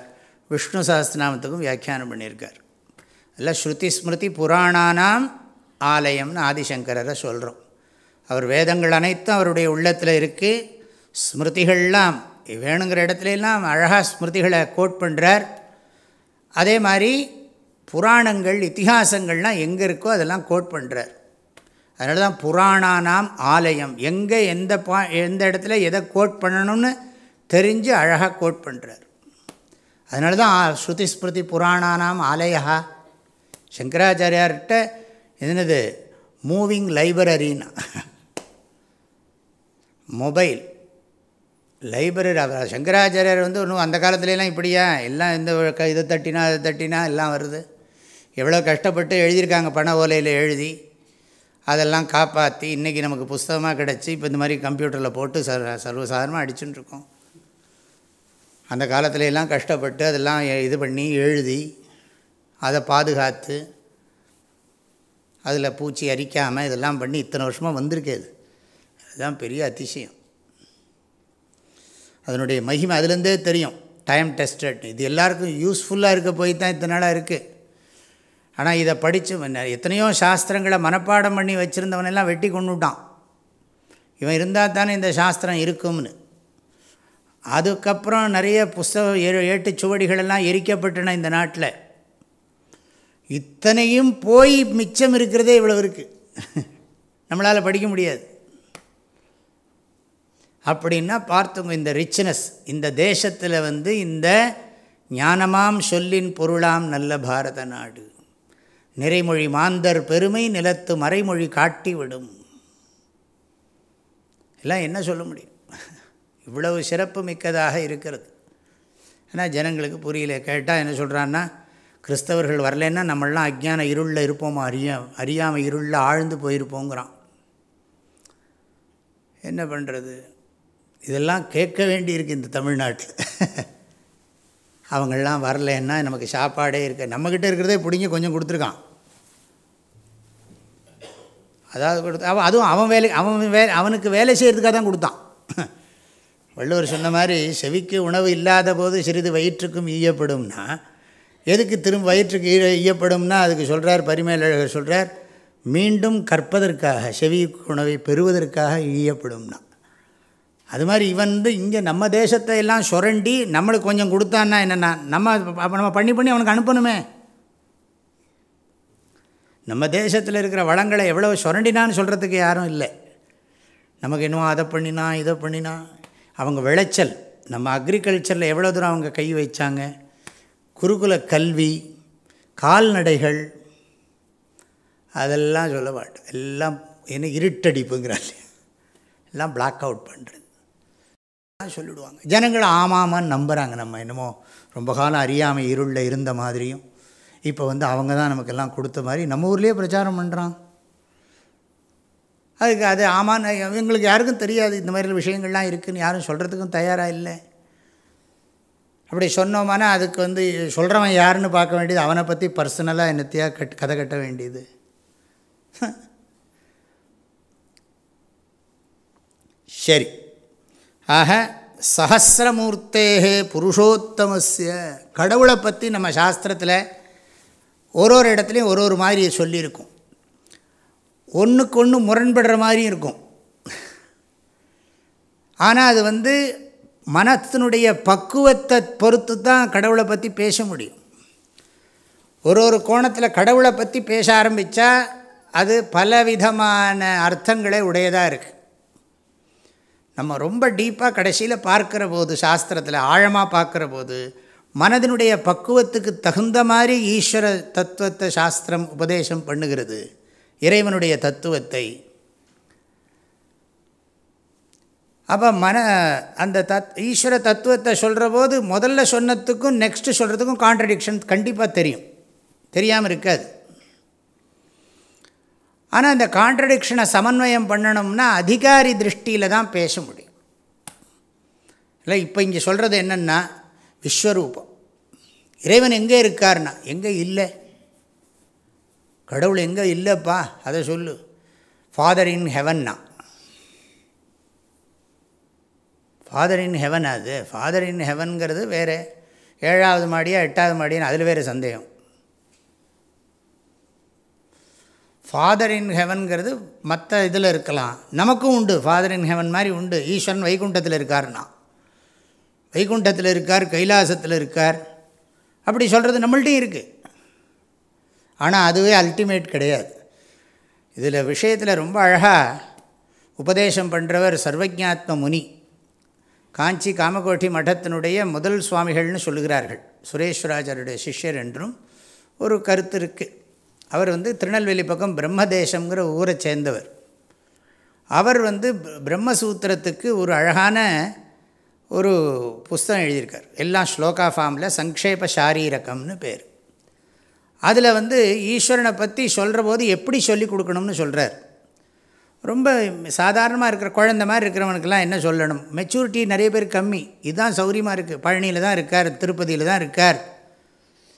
விஷ்ணு சாஸ்திரநாமத்துக்கும் வியாக்கியானம் பண்ணியிருக்கார். எல்லாம் ஸ்ருதி ஸ்மிருதி புராணானாம் ஆலயம்னு ஆதிசங்கரரை சொல்கிறோம் அவர் வேதங்கள் அனைத்தும் அவருடைய உள்ளத்தில் இருக்குது ஸ்மிருதிகள்லாம் வேணுங்கிற இடத்துலலாம் அழகாக ஸ்மிருதிகளை கோட் பண்ணுறார் அதே மாதிரி புராணங்கள் இத்திஹாசங்கள்லாம் எங்கே இருக்கோ அதெல்லாம் கோட் பண்ணுறார் அதனால தான் புராணானாம் ஆலயம். எங்கே எந்த பா எந்த இடத்துல எதை கோட் பண்ணணும்னு தெரிஞ்சு அழகாக கோட் பண்ணுறார் அதனால தான் ஸ்ருதி ஸ்மிருதி புராணானாம் ஆலயா. சங்கராச்சாரியார்கிட்ட என்னது? மூவிங் லைப்ரரின்னா மொபைல் லைப்ரரி சங்கராச்சாரியர் வந்து ஒன்றும் அந்த காலத்துலலாம் இப்படியா? எல்லாம் இந்த இதை தட்டினா அதை தட்டினா எல்லாம் வருது. எவ்வளோ கஷ்டப்பட்டு எழுதியிருக்காங்க பண ஓலையில் எழுதி அதெல்லாம் காப்பாற்றி இன்றைக்கி நமக்கு புஸ்தகமாக கிடச்சி இப்போ இந்த மாதிரி கம்ப்யூட்டரில் போட்டு சர்வ சர்வசாதாரணமாக அடிச்சுட்டுருக்கோம். அந்த காலத்துல எல்லாம் கஷ்டப்பட்டு அதெல்லாம் இது பண்ணி எழுதி அதை பாதுகாத்து அதில் பூச்சி அரிக்காமல் இதெல்லாம் பண்ணி இத்தனை வருஷமாக வந்திருக்கு அது அதுதான் பெரிய அதிசயம். அதனுடைய மகிமை அதுலேருந்தே தெரியும். டைம் டெஸ்டட் இது எல்லாருக்கும் யூஸ்ஃபுல்லாக இருக்க போய் தான் இத்தனை நாளாக இருக்குது ஆனால் இதை படித்து எத்தனையோ சாஸ்திரங்களை மனப்பாடம் பண்ணி வச்சுருந்தவனெல்லாம் வெட்டி கொண்டுட்டான் இவன் இருந்தால் தானே இந்த சாஸ்திரம் இருக்கும்னு. அதுக்கப்புறம் நிறைய புஸ்தக ஏ ஏட்டு சுவடிகளெல்லாம் எரிக்கப்பட்டன இந்த நாட்டில். இத்தனையும் போய் மிச்சம் இருக்கிறதே இவ்வளோ இருக்குது நம்மளால் படிக்க முடியாது. அப்படின்னா பார்த்துங்க இந்த ரிச்னஸ் இந்த தேசத்தில் வந்து இந்த ஞானமாம் சொல்லின் பொருளாம் நல்ல பாரத நாடு. நிறைமொழி மாந்தர் பெருமை நிலத்து மறைமொழி காட்டி விடும் எல்லாம் என்ன சொல்ல முடியும்? இவ்வளவு சிறப்பு மிக்கதாக இருக்கிறது. ஆனால் ஜனங்களுக்கு புரியல. கேட்டால் என்ன சொல்கிறான்னா கிறிஸ்தவர்கள் வரலன்னா நம்மளாம் அஜ்ஞான இருளில் இருப்போமா? அறியா அறியாமல் இருளில் ஆழ்ந்து போயிருப்போங்கிறான். என்ன பண்ணுறது இதெல்லாம் கேட்க வேண்டியிருக்கு இந்த தமிழ்நாட்டில். அவங்களாம் வரலன்னா நமக்கு சாப்பாடே இருக்க நம்மக்கிட்ட இருக்கிறதே பிடிங்க கொஞ்சம் கொடுத்துருக்கான். அதாவது கொடுத்து அவன் அதுவும் அவன் வேலை அவன் வே அவனுக்கு வேலை செய்கிறதுக்காக தான் கொடுத்தான். வள்ளுவர் சொன்ன மாதிரி செவிக்கு உணவு இல்லாத போது சிறிது வயிற்றுக்கும் ஈயப்படும்னா எதுக்கு திரும்ப வயிற்றுக்கு ஈழ ஈயப்படும்னா அதுக்கு சொல்கிறார் பரிமேலழகர் சொல்கிறார் மீண்டும் கற்பதற்காக செவிக்கு உணவை பெறுவதற்காக ஈயப்படும்னா. அது மாதிரி இவன் வந்து இங்கே நம்ம தேசத்தை எல்லாம் சுரண்டி நம்மளுக்கு கொஞ்சம் கொடுத்தான்னா என்னென்னா நம்ம அப்போ நம்ம பண்ணி பண்ணி அவனுக்கு அனுப்பணுமே. நம்ம தேசத்தில் இருக்கிற வளங்களை எவ்வளோ சுரண்டினான்னு சொல்கிறதுக்கு யாரும் இல்லை. நமக்கு இன்னும் அதை பண்ணினா இதை பண்ணினா. அவங்க விளைச்சல் நம்ம அக்ரிகல்ச்சரில் எவ்வளோ தூரம் அவங்க கை வைச்சாங்க? குருகுல கல்வி கால்நடைகள் அதெல்லாம் சொல்ல மாட்டேன். எல்லாம் என்ன இருட்டடிப்புங்கிறாள். எல்லாம் பிளாக் அவுட் பண்ணுறது சொல்லிவிடுவாங்க ஜனங்கள் ஆமாமான்னு நம்புகிறாங்க நம்ம. என்னமோ ரொம்ப காலம் அறியாமல் இருளில் இருந்த மாதிரியும். இப்போ வந்து அவங்க தான் நமக்கெல்லாம் கொடுத்த மாதிரி நம்ம ஊர்லேயே பிரச்சாரம் பண்ணுறான் அதுக்கு அது ஆமான்னு எங்களுக்கு யாருக்கும் தெரியாது இந்த மாதிரி விஷயங்கள்லாம் இருக்குதுன்னு யாரும் சொல்கிறதுக்கும் தயாராக இல்லை. அப்படி சொன்னோம்னா அதுக்கு வந்து சொல்கிறவன் யாருன்னு பார்க்க வேண்டியது அவனை பற்றி பர்சனலாக என்னத்தையாக கட் கதை கட்ட வேண்டியது. சரி. ஆக சஹசிரமூர்த்தேகே புருஷோத்தமஸ்ய கடவுளை பற்றி நம்ம சாஸ்திரத்தில் ஒரு ஒரு இடத்துலையும் ஒரு ஒரு மாதிரி சொல்லியிருக்கும். ஒன்றுக்கு ஒன்று முரண்படுற மாதிரியும் இருக்கும். ஆனால் அது வந்து மனத்தினுடைய பக்குவத்தை பொறுத்து தான் கடவுளை பற்றி பேச முடியும். ஒரு ஒரு கோணத்தில் கடவுளை பற்றி பேச ஆரம்பித்தா அது பலவிதமான அர்த்தங்களே உடையதாக இருக்குது நம்ம ரொம்ப டீப்பாக கடைசியில் பார்க்குற போது சாஸ்திரத்தில் ஆழமாக பார்க்குற போது மனதினுடைய பக்குவத்துக்கு தகுந்த மாதிரி ஈஸ்வர தத்துவத்தை சாஸ்திரம் உபதேசம் பண்ணுகிறது. இறைவனுடைய தத்துவத்தை. அப்போ மன அந்த தத் ஈஸ்வர தத்துவத்தை சொல்கிற போது முதல்ல சொன்னதுக்கும் நெக்ஸ்ட்டு சொல்கிறதுக்கும் கான்ட்ரடிக்ஷன் கண்டிப்பாக தெரியும். தெரியாமல் இருக்காது. ஆனால் அந்த கான்ட்ரடிக்ஷனை சமன்வயம் பண்ணணும்னா அதிகாரி திருஷ்டியில் தான் பேச முடியும். இல்லை இப்போ இங்கே சொல்கிறது என்னென்னா விஸ்வரூபம். இறைவன் எங்கே இருக்கார்னா எங்கே இல்லை? கடவுள் எங்கே இல்லைப்பா? அதை சொல்லு. ஃபாதர் இன் ஹெவன்னா ஃபாதர் இன் ஹெவன் அது? ஃபாதர் இன் ஹெவன்கிறது வேறு. ஏழாவது மாடியா எட்டாவது மாடியான்னு அதில் வேறு சந்தேகம். ஃபாதர் இன் ஹெவன்கிறது மற்ற இதில் இருக்கலாம். நமக்கும் உண்டு. ஃபாதர் இன் ஹெவன் மாதிரி உண்டு. ஈஸ்வரன் வைகுண்டத்தில் இருக்கார்னா. வைகுண்டத்தில் இருக்கார் கைலாசத்தில் இருக்கார். அப்படி சொல்கிறது நம்மள்ட்டையும் இருக்குது ஆனால் அதுவே அல்டிமேட் கிடையாது. இதில் விஷயத்தில் ரொம்ப அழகாக உபதேசம் பண்ணுறவர் சர்வஜாத்ம முனி. காஞ்சி காமகோட்டி மடத்தினுடைய முதல் சுவாமிகள்னு சொல்லுகிறார்கள். சுரேஷ்வராஜருடைய சிஷ்யர் என்றும் ஒரு கருத்து இருக்குது அவர் வந்து திருநெல்வேலி பக்கம் பிரம்மதேசங்கிற ஊரை சேர்ந்தவர். அவர் வந்து பிரம்மசூத்திரத்துக்கு ஒரு அழகான ஒரு புஸ்தகம் எழுதியிருக்கார். எல்லாம் ஸ்லோகா ஃபார்மில் சங்கேப சாரீரகம்னு பேர். அதில் வந்து ஈஸ்வரனை பற்றி சொல்கிற போது எப்படி சொல்லி கொடுக்கணும்னு சொல்கிறார் ரொம்ப சாதாரணமாக இருக்கிற குழந்த மாதிரி இருக்கிறவனுக்கெல்லாம் என்ன சொல்லணும்? மெச்சூரிட்டி நிறைய பேர் கம்மி. இதுதான் சௌரியமாக இருக்குது பழனியில் தான் இருக்கார் திருப்பதியில் தான் இருக்கார்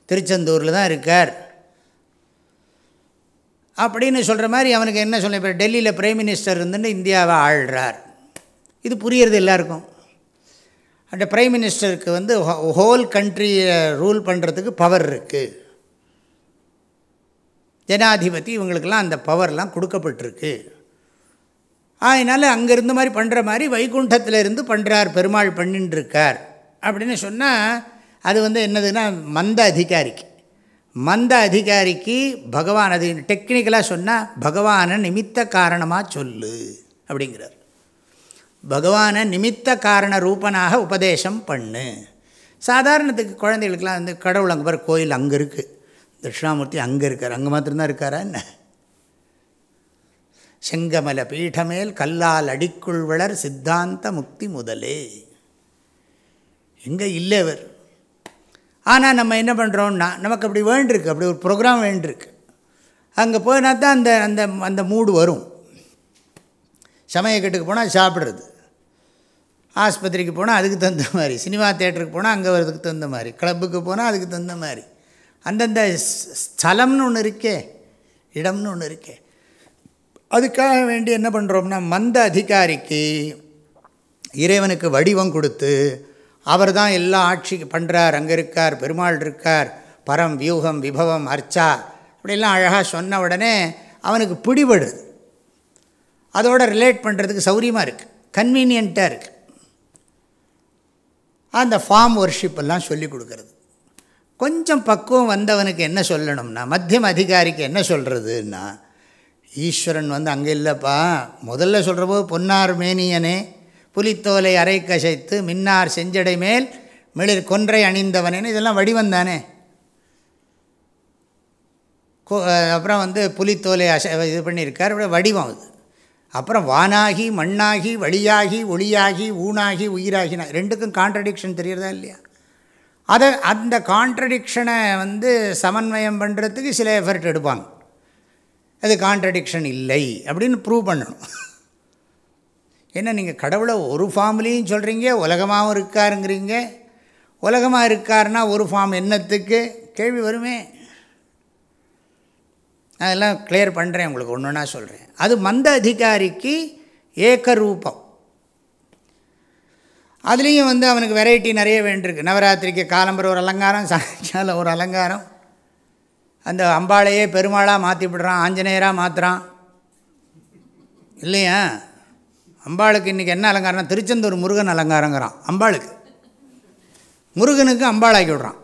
திருச்செந்தூரில் தான் இருக்கார். அப்படின்னு சொல்கிற மாதிரி அவனுக்கு என்ன சொல்ல இப்போ டெல்லியில் பிரைம் மினிஸ்டர் இருந்துட்டு இந்தியாவை ஆள்றார். இது புரியறது எல்லாருக்கும். அந்த பிரைம் மினிஸ்டருக்கு வந்து ஹோல் கண்ட்ரியை ரூல் பண்ணுறதுக்கு பவர் இருக்குது ஜனாதிபதி இவங்களுக்கெல்லாம் அந்த பவர்லாம் கொடுக்கப்பட்டிருக்கு. அதனால் அங்கே இருந்த மாதிரி பண்ணுற மாதிரி வைகுண்டத்தில் இருந்து பண்ணுறார் பெருமாள் பண்ணின்னு இருக்கார் அப்படின்னு சொன்னால் அது வந்து என்னதுன்னா மந்த அதிகாரிக்கு. மந்த அதிகாரிக்கு பகவான் அது டெக்னிக்கலாக சொன்னால் பகவானை நிமித்த காரணமாக சொல்லு அப்படிங்கிறார். பகவானை நிமித்த காரண ரூபனாக உபதேசம் பண்ணு. சாதாரணத்துக்கு குழந்தைகளுக்கெல்லாம் வந்து கடவுள் அங்கே பாரு கோயில் அங்கே இருக்குது தட்சிணாமூர்த்தி அங்கே இருக்கார். அங்கே மாத்திரம்தான் இருக்காரா என்ன? செங்கமல பீഠமேல் கல்லால் அடிக்குள் வளர் சித்தாந்த முக்தி முதலே. எங்கே இல்லை இவர். ஆனால் நம்ம என்ன பண்ணுறோம்னா நமக்கு அப்படி வேண்டிருக்கு. அப்படி ஒரு ப்ரோக்ராம் வேண்டியிருக்கு அங்கே போயினா தான் அந்த அந்த அந்த மூடு வரும். சமயக்கட்டுக்கு போனால் சாப்பிட்றது. ஆஸ்பத்திரிக்கு போனால் அதுக்கு தகுந்த மாதிரி. சினிமா தேட்டருக்கு போனால் அங்கே வரதுக்கு தகுந்த மாதிரி. கிளப்புக்கு போனால் அதுக்கு தகுந்த மாதிரி. அந்தந்த ஸ்தலம்னு ஒன்று இருக்கே. இடம்னு ஒன்று இருக்கே. அதுக்காக வேண்டி என்ன பண்ணுறோம்னா மந்த அதிகாரிக்கு இறைவனுக்கு வடிவம் கொடுத்து அவர் தான் எல்லா ஆட்சி பண்ணுறார் அங்கே இருக்கார் பெருமாள் இருக்கார் பரம் வியூகம் விபவம் அர்ச்சா இப்படிலாம் அழகாக சொன்ன உடனே அவனுக்கு பிடிபடுது. அதோட ரிலேட் பண்ணுறதுக்கு சௌரியமாக இருக்குது கன்வீனியண்ட்டாக இருக்குது அந்த ஃபார்ம் ஒர்ஷிப்பெல்லாம் சொல்லி கொடுக்கறது. கொஞ்சம் பக்குவம் வந்தவனுக்கு என்ன சொல்லணும்னா மத்தியம் அதிகாரிக்கு என்ன சொல்கிறதுன்னா ஈஸ்வரன் வந்து அங்கே இல்லைப்பா முதல்ல சொல்கிற போது பொன்னார் மேனியனே புலித்தோலை அரை கசைத்து மின்னார் செஞ்சடை மேல் மிளிர் கொன்றை அணிந்தவனேன்னு இதெல்லாம் வடிவம் தானே. அப்புறம் வந்து புலித்தோலை அச இது பண்ணியிருக்கார் வடிவம் அது. அப்புறம் வானாகி மண்ணாகி வழியாகி ஒளியாகி ஊனாகி உயிராகினா ரெண்டுக்கும் கான்ட்ரடிக்ஷன் தெரியறதா இல்லையா? அதை அந்த கான்ட்ரடிக்ஷனை வந்து சமன்வயம் பண்ணுறதுக்கு சில எஃபர்ட் எடுப்பாங்க. அது கான்ட்ரடிக்ஷன் இல்லை அப்படின்னு ப்ரூவ் பண்ணணும். ஏன்னா நீங்கள் கடவுளை ஒரு ஃபார்ம்லேயும் சொல்கிறீங்க உலகமாகவும் இருக்காருங்கிறீங்க. உலகமாக இருக்காருன்னா ஒரு ஃபார்ம் என்னத்துக்கு? கேள்வி வருமே. அதெல்லாம் கிளியர் பண்ணுறேன் உங்களுக்கு ஒன்று ஒன்றா சொல்கிறேன் அது மந்த அதிகாரிக்கு ஏக்கரூபம் அதுலேயும் வந்து அவனுக்கு வெரைட்டி நிறைய வேண்டியிருக்கு. நவராத்திரிக்கு காலம்பரம் ஒரு அலங்காரம் சாயங்காலம் ஒரு அலங்காரம். அந்த அம்பாளையே பெருமாளாக மாற்றி விடுறான் ஆஞ்சநேயராக மாற்றுறான் இல்லையா? அம்பாளுக்கு இன்றைக்கி என்ன அலங்காரம்னா திருச்செந்தூர் முருகன் அலங்காரங்கிறான் அம்பாளுக்கு. முருகனுக்கு அம்பாளாக்கி விடுறான்.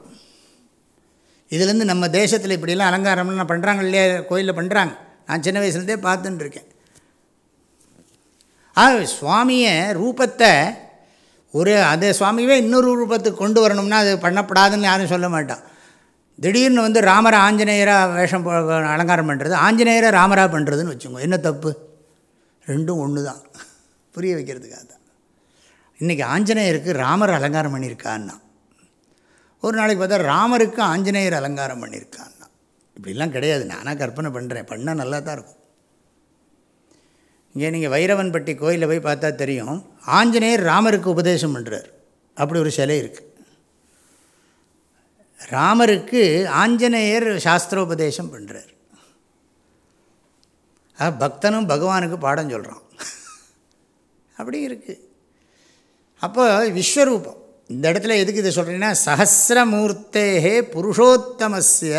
இதுலேருந்து நம்ம தேசத்தில் இப்படிலாம் அலங்காரம்லாம் பண்ணுறாங்க இல்லையா? கோயிலில் பண்ணுறாங்க. நான் சின்ன வயசுலேருந்தே பார்த்துட்டுருக்கேன் ஆ சுவாமியை ரூபத்தை ஒரு அதே சுவாமியவே இன்னொரு ரூபத்துக்கு கொண்டு வரணும்னா அது பண்ணப்படாதுன்னு யாரும் சொல்ல மாட்டான். திடீர்னு வந்து ராமரை ஆஞ்சநேயராக வேஷம் அலங்காரம் பண்ணுறது ஆஞ்சநேயரை ராமராக பண்ணுறதுன்னு வச்சுக்கோங்க. என்ன தப்பு? ரெண்டும் ஒன்று தான். புரிய வைக்கிறதுக்காக தான். இன்றைக்கி ஆஞ்சநேயருக்கு ராமர் அலங்காரம் பண்ணியிருக்கான்னா ஒரு நாளைக்கு பார்த்தா ராமருக்கு ஆஞ்சநேயர் அலங்காரம் பண்ணியிருக்கான்னா. இப்படிலாம் கிடையாது. நானாக கற்பனை பண்ணுறேன் பண்ணால் நல்லா தான் இருக்கும். இங்கே நீங்கள் வைரவன்பட்டி கோயிலில் போய் பார்த்தா தெரியும். ஆஞ்சநேயர் ராமருக்கு உபதேசம் பண்ணுறார் அப்படி ஒரு சிலை இருக்குது ராமருக்கு ஆஞ்சநேயர் சாஸ்திரோபதேசம் பண்ணுறார் பக்தனும் பகவானுக்கு பாடம் சொல்கிறான் அப்படி இருக்குது அப்போ விஸ்வரூபம். இந்த இடத்துல எதுக்கு இதை சொல்கிறீங்கன்னா சஹசிரமூர்த்தேகே புருஷோத்தமஸ்ய.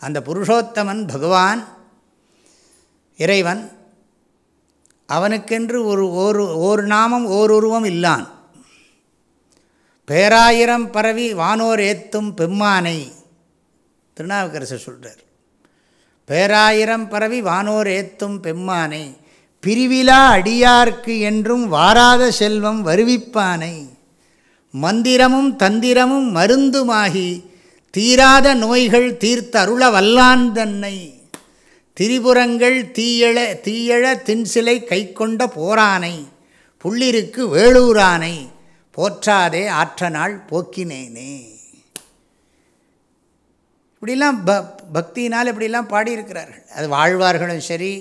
அந்த புருஷோத்தமன் பகவான் இறைவன் அவனுக்கென்று ஒரு ஒரு ஓர் நாமம் ஓருருவம் இல்லான். பேராயிரம் பரவி வானோர் ஏத்தும் பெம்மானை திருநாவுக்கரசர் சொல்கிறார் பேராயிரம் பரவி வானோர் ஏத்தும் பெம்மானை பிரிவிலா அடியார்க்கு என்றும் வாராத செல்வம் வருவிப்பானை. மந்திரமும் தந்திரமும் மருந்துமாகி தீராத நோய்கள் தீர்த்தருள வல்லான் தன்னை திரிபுரங்கள் தீயழ தீயழ தின்சிலை கை கொண்ட போரானை புள்ளிருக்கு வேளூரானை போற்றாதே ஆற்ற நாள் போக்கினேனே. இப்படிலாம் ப பக்தியினால் இப்படிலாம் பாடியிருக்கிறார்கள். அது வாழ்வார்களும் சரி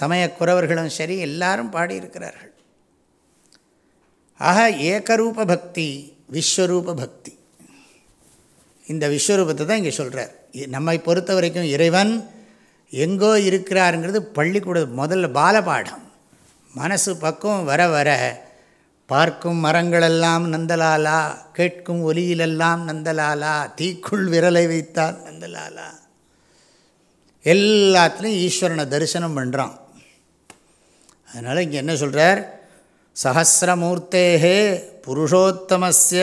சமயக்குறவர்களும் சரி எல்லாரும் பாடியிருக்கிறார்கள். ஆக ஏகரூப பக்தி விஸ்வரூப பக்தி இந்த விஸ்வரூபத்தை தான் இங்கே சொல்கிறார் நம்மை பொறுத்த வரைக்கும் இறைவன் எங்கோ இருக்கிறாருங்கிறது பள்ளிக்கூட முதல்ல பாலபாடம். மனசு பக்கம் வர வர பார்க்கும் மரங்களெல்லாம் நந்தலாலா கேட்கும் ஒலியிலெல்லாம் நந்தலாலா தீக்குள் விரலை வைத்தால் நந்தலாலா. எல்லாத்துலேயும் ஈஸ்வரனை தரிசனம் பண்ணுறான் அதனால் இங்கே என்ன சொல்கிறார் சகசிரமூர்த்தே புருஷோத்தமஸ்ய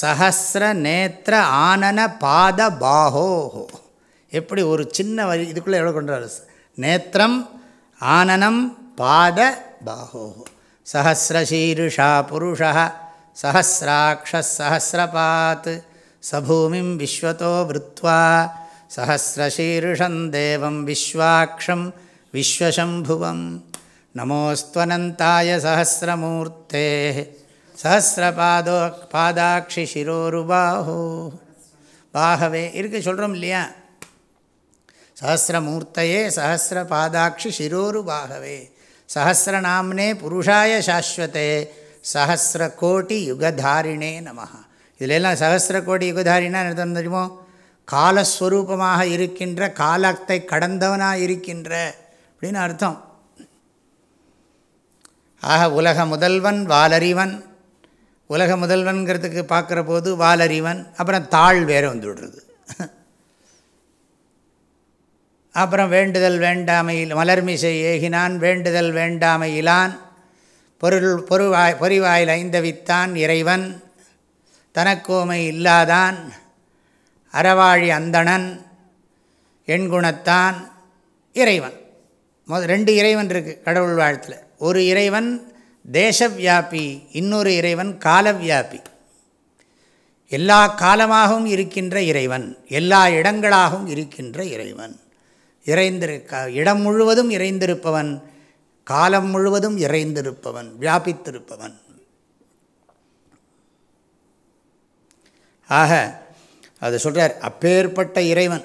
சஹசிர நேத்திர ஆனன பாத பாகோ எப்படி ஒரு சின்ன வரி இதுக்குள்ளே எவ்வளோ கொண்டாரு நேத்திரம் ஆனனம் பாத பாகோ சஹசிரசீருஷா புருஷ சஹசிராட்சசஹசிரபாத் சபூமிம் விஸ்வத்தோ விருத்வா சஹசிரசீருஷம் தேவம் விஸ்வாட்சம் விஸ்வசம்புவம். நமோஸ்துவனந்தாய சஹசிரமூர்த்தே சகசிரபாதோ பாதாட்சி சிரோருபாஹோ பாகவே இருக்கு சொல்கிறோம் இல்லையா? சகசிரமூர்த்தையே சகசிர பாதாட்சி சிரோரு பாகவே சகசிரநாம்னே புருஷாய சாஸ்வத்தே சகசிர கோட்டி யுகதாரிணே நம இதிலெல்லாம் சகசிர கோடி யுகதாரினா என்ன தெரியுமோ? காலஸ்வரூபமாக இருக்கின்ற காலத்தை கடந்தவனாக இருக்கின்ற அப்படின்னு அர்த்தம். ஆக உலக முதல்வன் வாலறிவன். உலக முதல்வன்கிறதுக்கு பார்க்குற போது வாலறிவன் அப்புறம் தாழ் வேறு வந்து விடுறது. அப்புறம் வேண்டுதல் வேண்டாமையில் மலர்மிசை ஏகினான் வேண்டுதல் வேண்டாமையிலான். பொருள் பொருவாய் பொறிவாயில் ஐந்தவித்தான் இறைவன். தனக்கோமை இல்லாதான் அறவாழி அந்தணன் எண்குணத்தான் இறைவன். மொத ரெண்டு இறைவன் இருக்குது கடவுள் வாழ்த்தில். ஒரு இறைவன் தேசவியாபி இன்னொரு இறைவன் காலவியாபி. எல்லா காலமாகவும் இருக்கின்ற இறைவன் எல்லா இடங்களாகவும் இருக்கின்ற இறைவன். இறைந்திருக்க இடம் முழுவதும் இறைந்திருப்பவன் காலம் முழுவதும் இறைந்திருப்பவன் வியாபித்திருப்பவன். ஆக அது சொல்கிறார் அப்பேற்பட்ட இறைவன்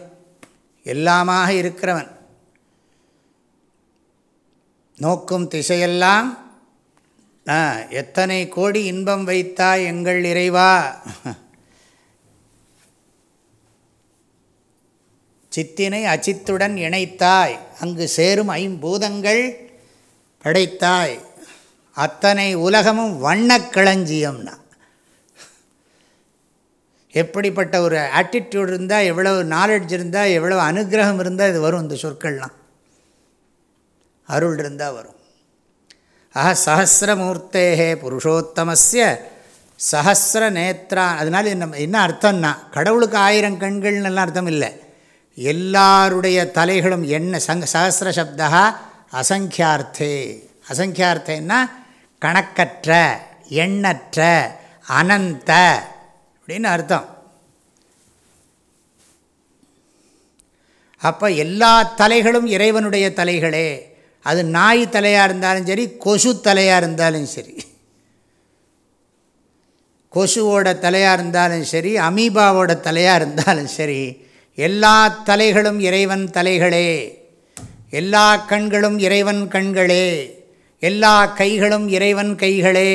எல்லாமாக இருக்கிறவன். நோக்கும் திசையெல்லாம் எத்தனை கோடி இன்பம் வைத்தாய் எங்கள் இறைவா? சித்தினை அச்சித்துடன் இணைத்தாய் அங்கு சேரும் ஐம்பூதங்கள் படைத்தாய். அத்தனை உலகமும் வண்ணக்களஞ்சியம்னா எப்படிப்பட்ட ஒரு ஆட்டிடியூட் இருந்தால் எவ்வளவு நாலெட்ஜ் இருந்தால் எவ்வளவு அனுகிரகம் இருந்தால் இது வரும் இந்த சொற்கள்லாம். அருள் இருந்தால் வரும். ஆஹா சஹசிரமூர்த்தேகே புருஷோத்தமஸ்ய சஹசிர நேத்ரா அதனால் என்ன என்ன அர்த்தம்னா கடவுளுக்கு ஆயிரம் கண்கள்னு அர்த்தம் இல்லை. எல்லாருடைய தலைகளும் என்ன சங் சஹசிர சப்தா அசங்கியார்த்தே. அசங்கியார்த்தேன்னா கணக்கற்ற எண்ணற்ற அனந்த அப்படின்னு அர்த்தம். அப்போ எல்லா தலைகளும் இறைவனுடைய தலைகளே. அது நாய் தலையாக இருந்தாலும் சரி கொசு தலையாக இருந்தாலும் சரி. கொசுவோட தலையாக இருந்தாலும் சரி அமீபாவோட தலையாக இருந்தாலும் சரி எல்லா தலைகளும் இறைவன் தலைகளே எல்லா கண்களும் இறைவன் கண்களே எல்லா கைகளும் இறைவன் கைகளே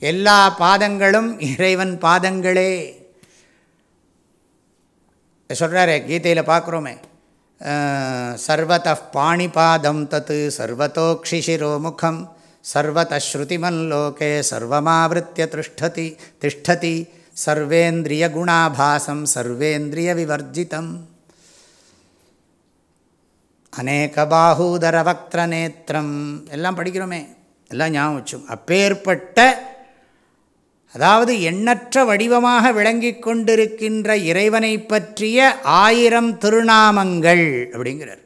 எல்லா பாதங்களும் இறைவன் பாதங்களே. சொல்கிறாரே கீதையில் பார்க்குறோமே. சர்வத பாணிபாதம் தத்து சர்வத்தோக்ஷிஷிரோ முகம் சர்வதஸ்ருதிமல்லோகே சர்வமாவிருத்திய திஷ்டதி திஷ்டதி சர்வேந்திரிய குணாபாசம் சர்வேந்திரிய விவர்ஜிதம். அநேக பாகூதர வக்திர எல்லாம் படிக்கிறோமே எல்லாம் ஞாபகம் வச்சோம் அப்பேற்பட்ட அதாவது எண்ணற்ற வடிவமாக விளங்கி கொண்டிருக்கின்ற இறைவனை பற்றிய ஆயிரம் திருநாமங்கள் அப்படிங்கிறார்.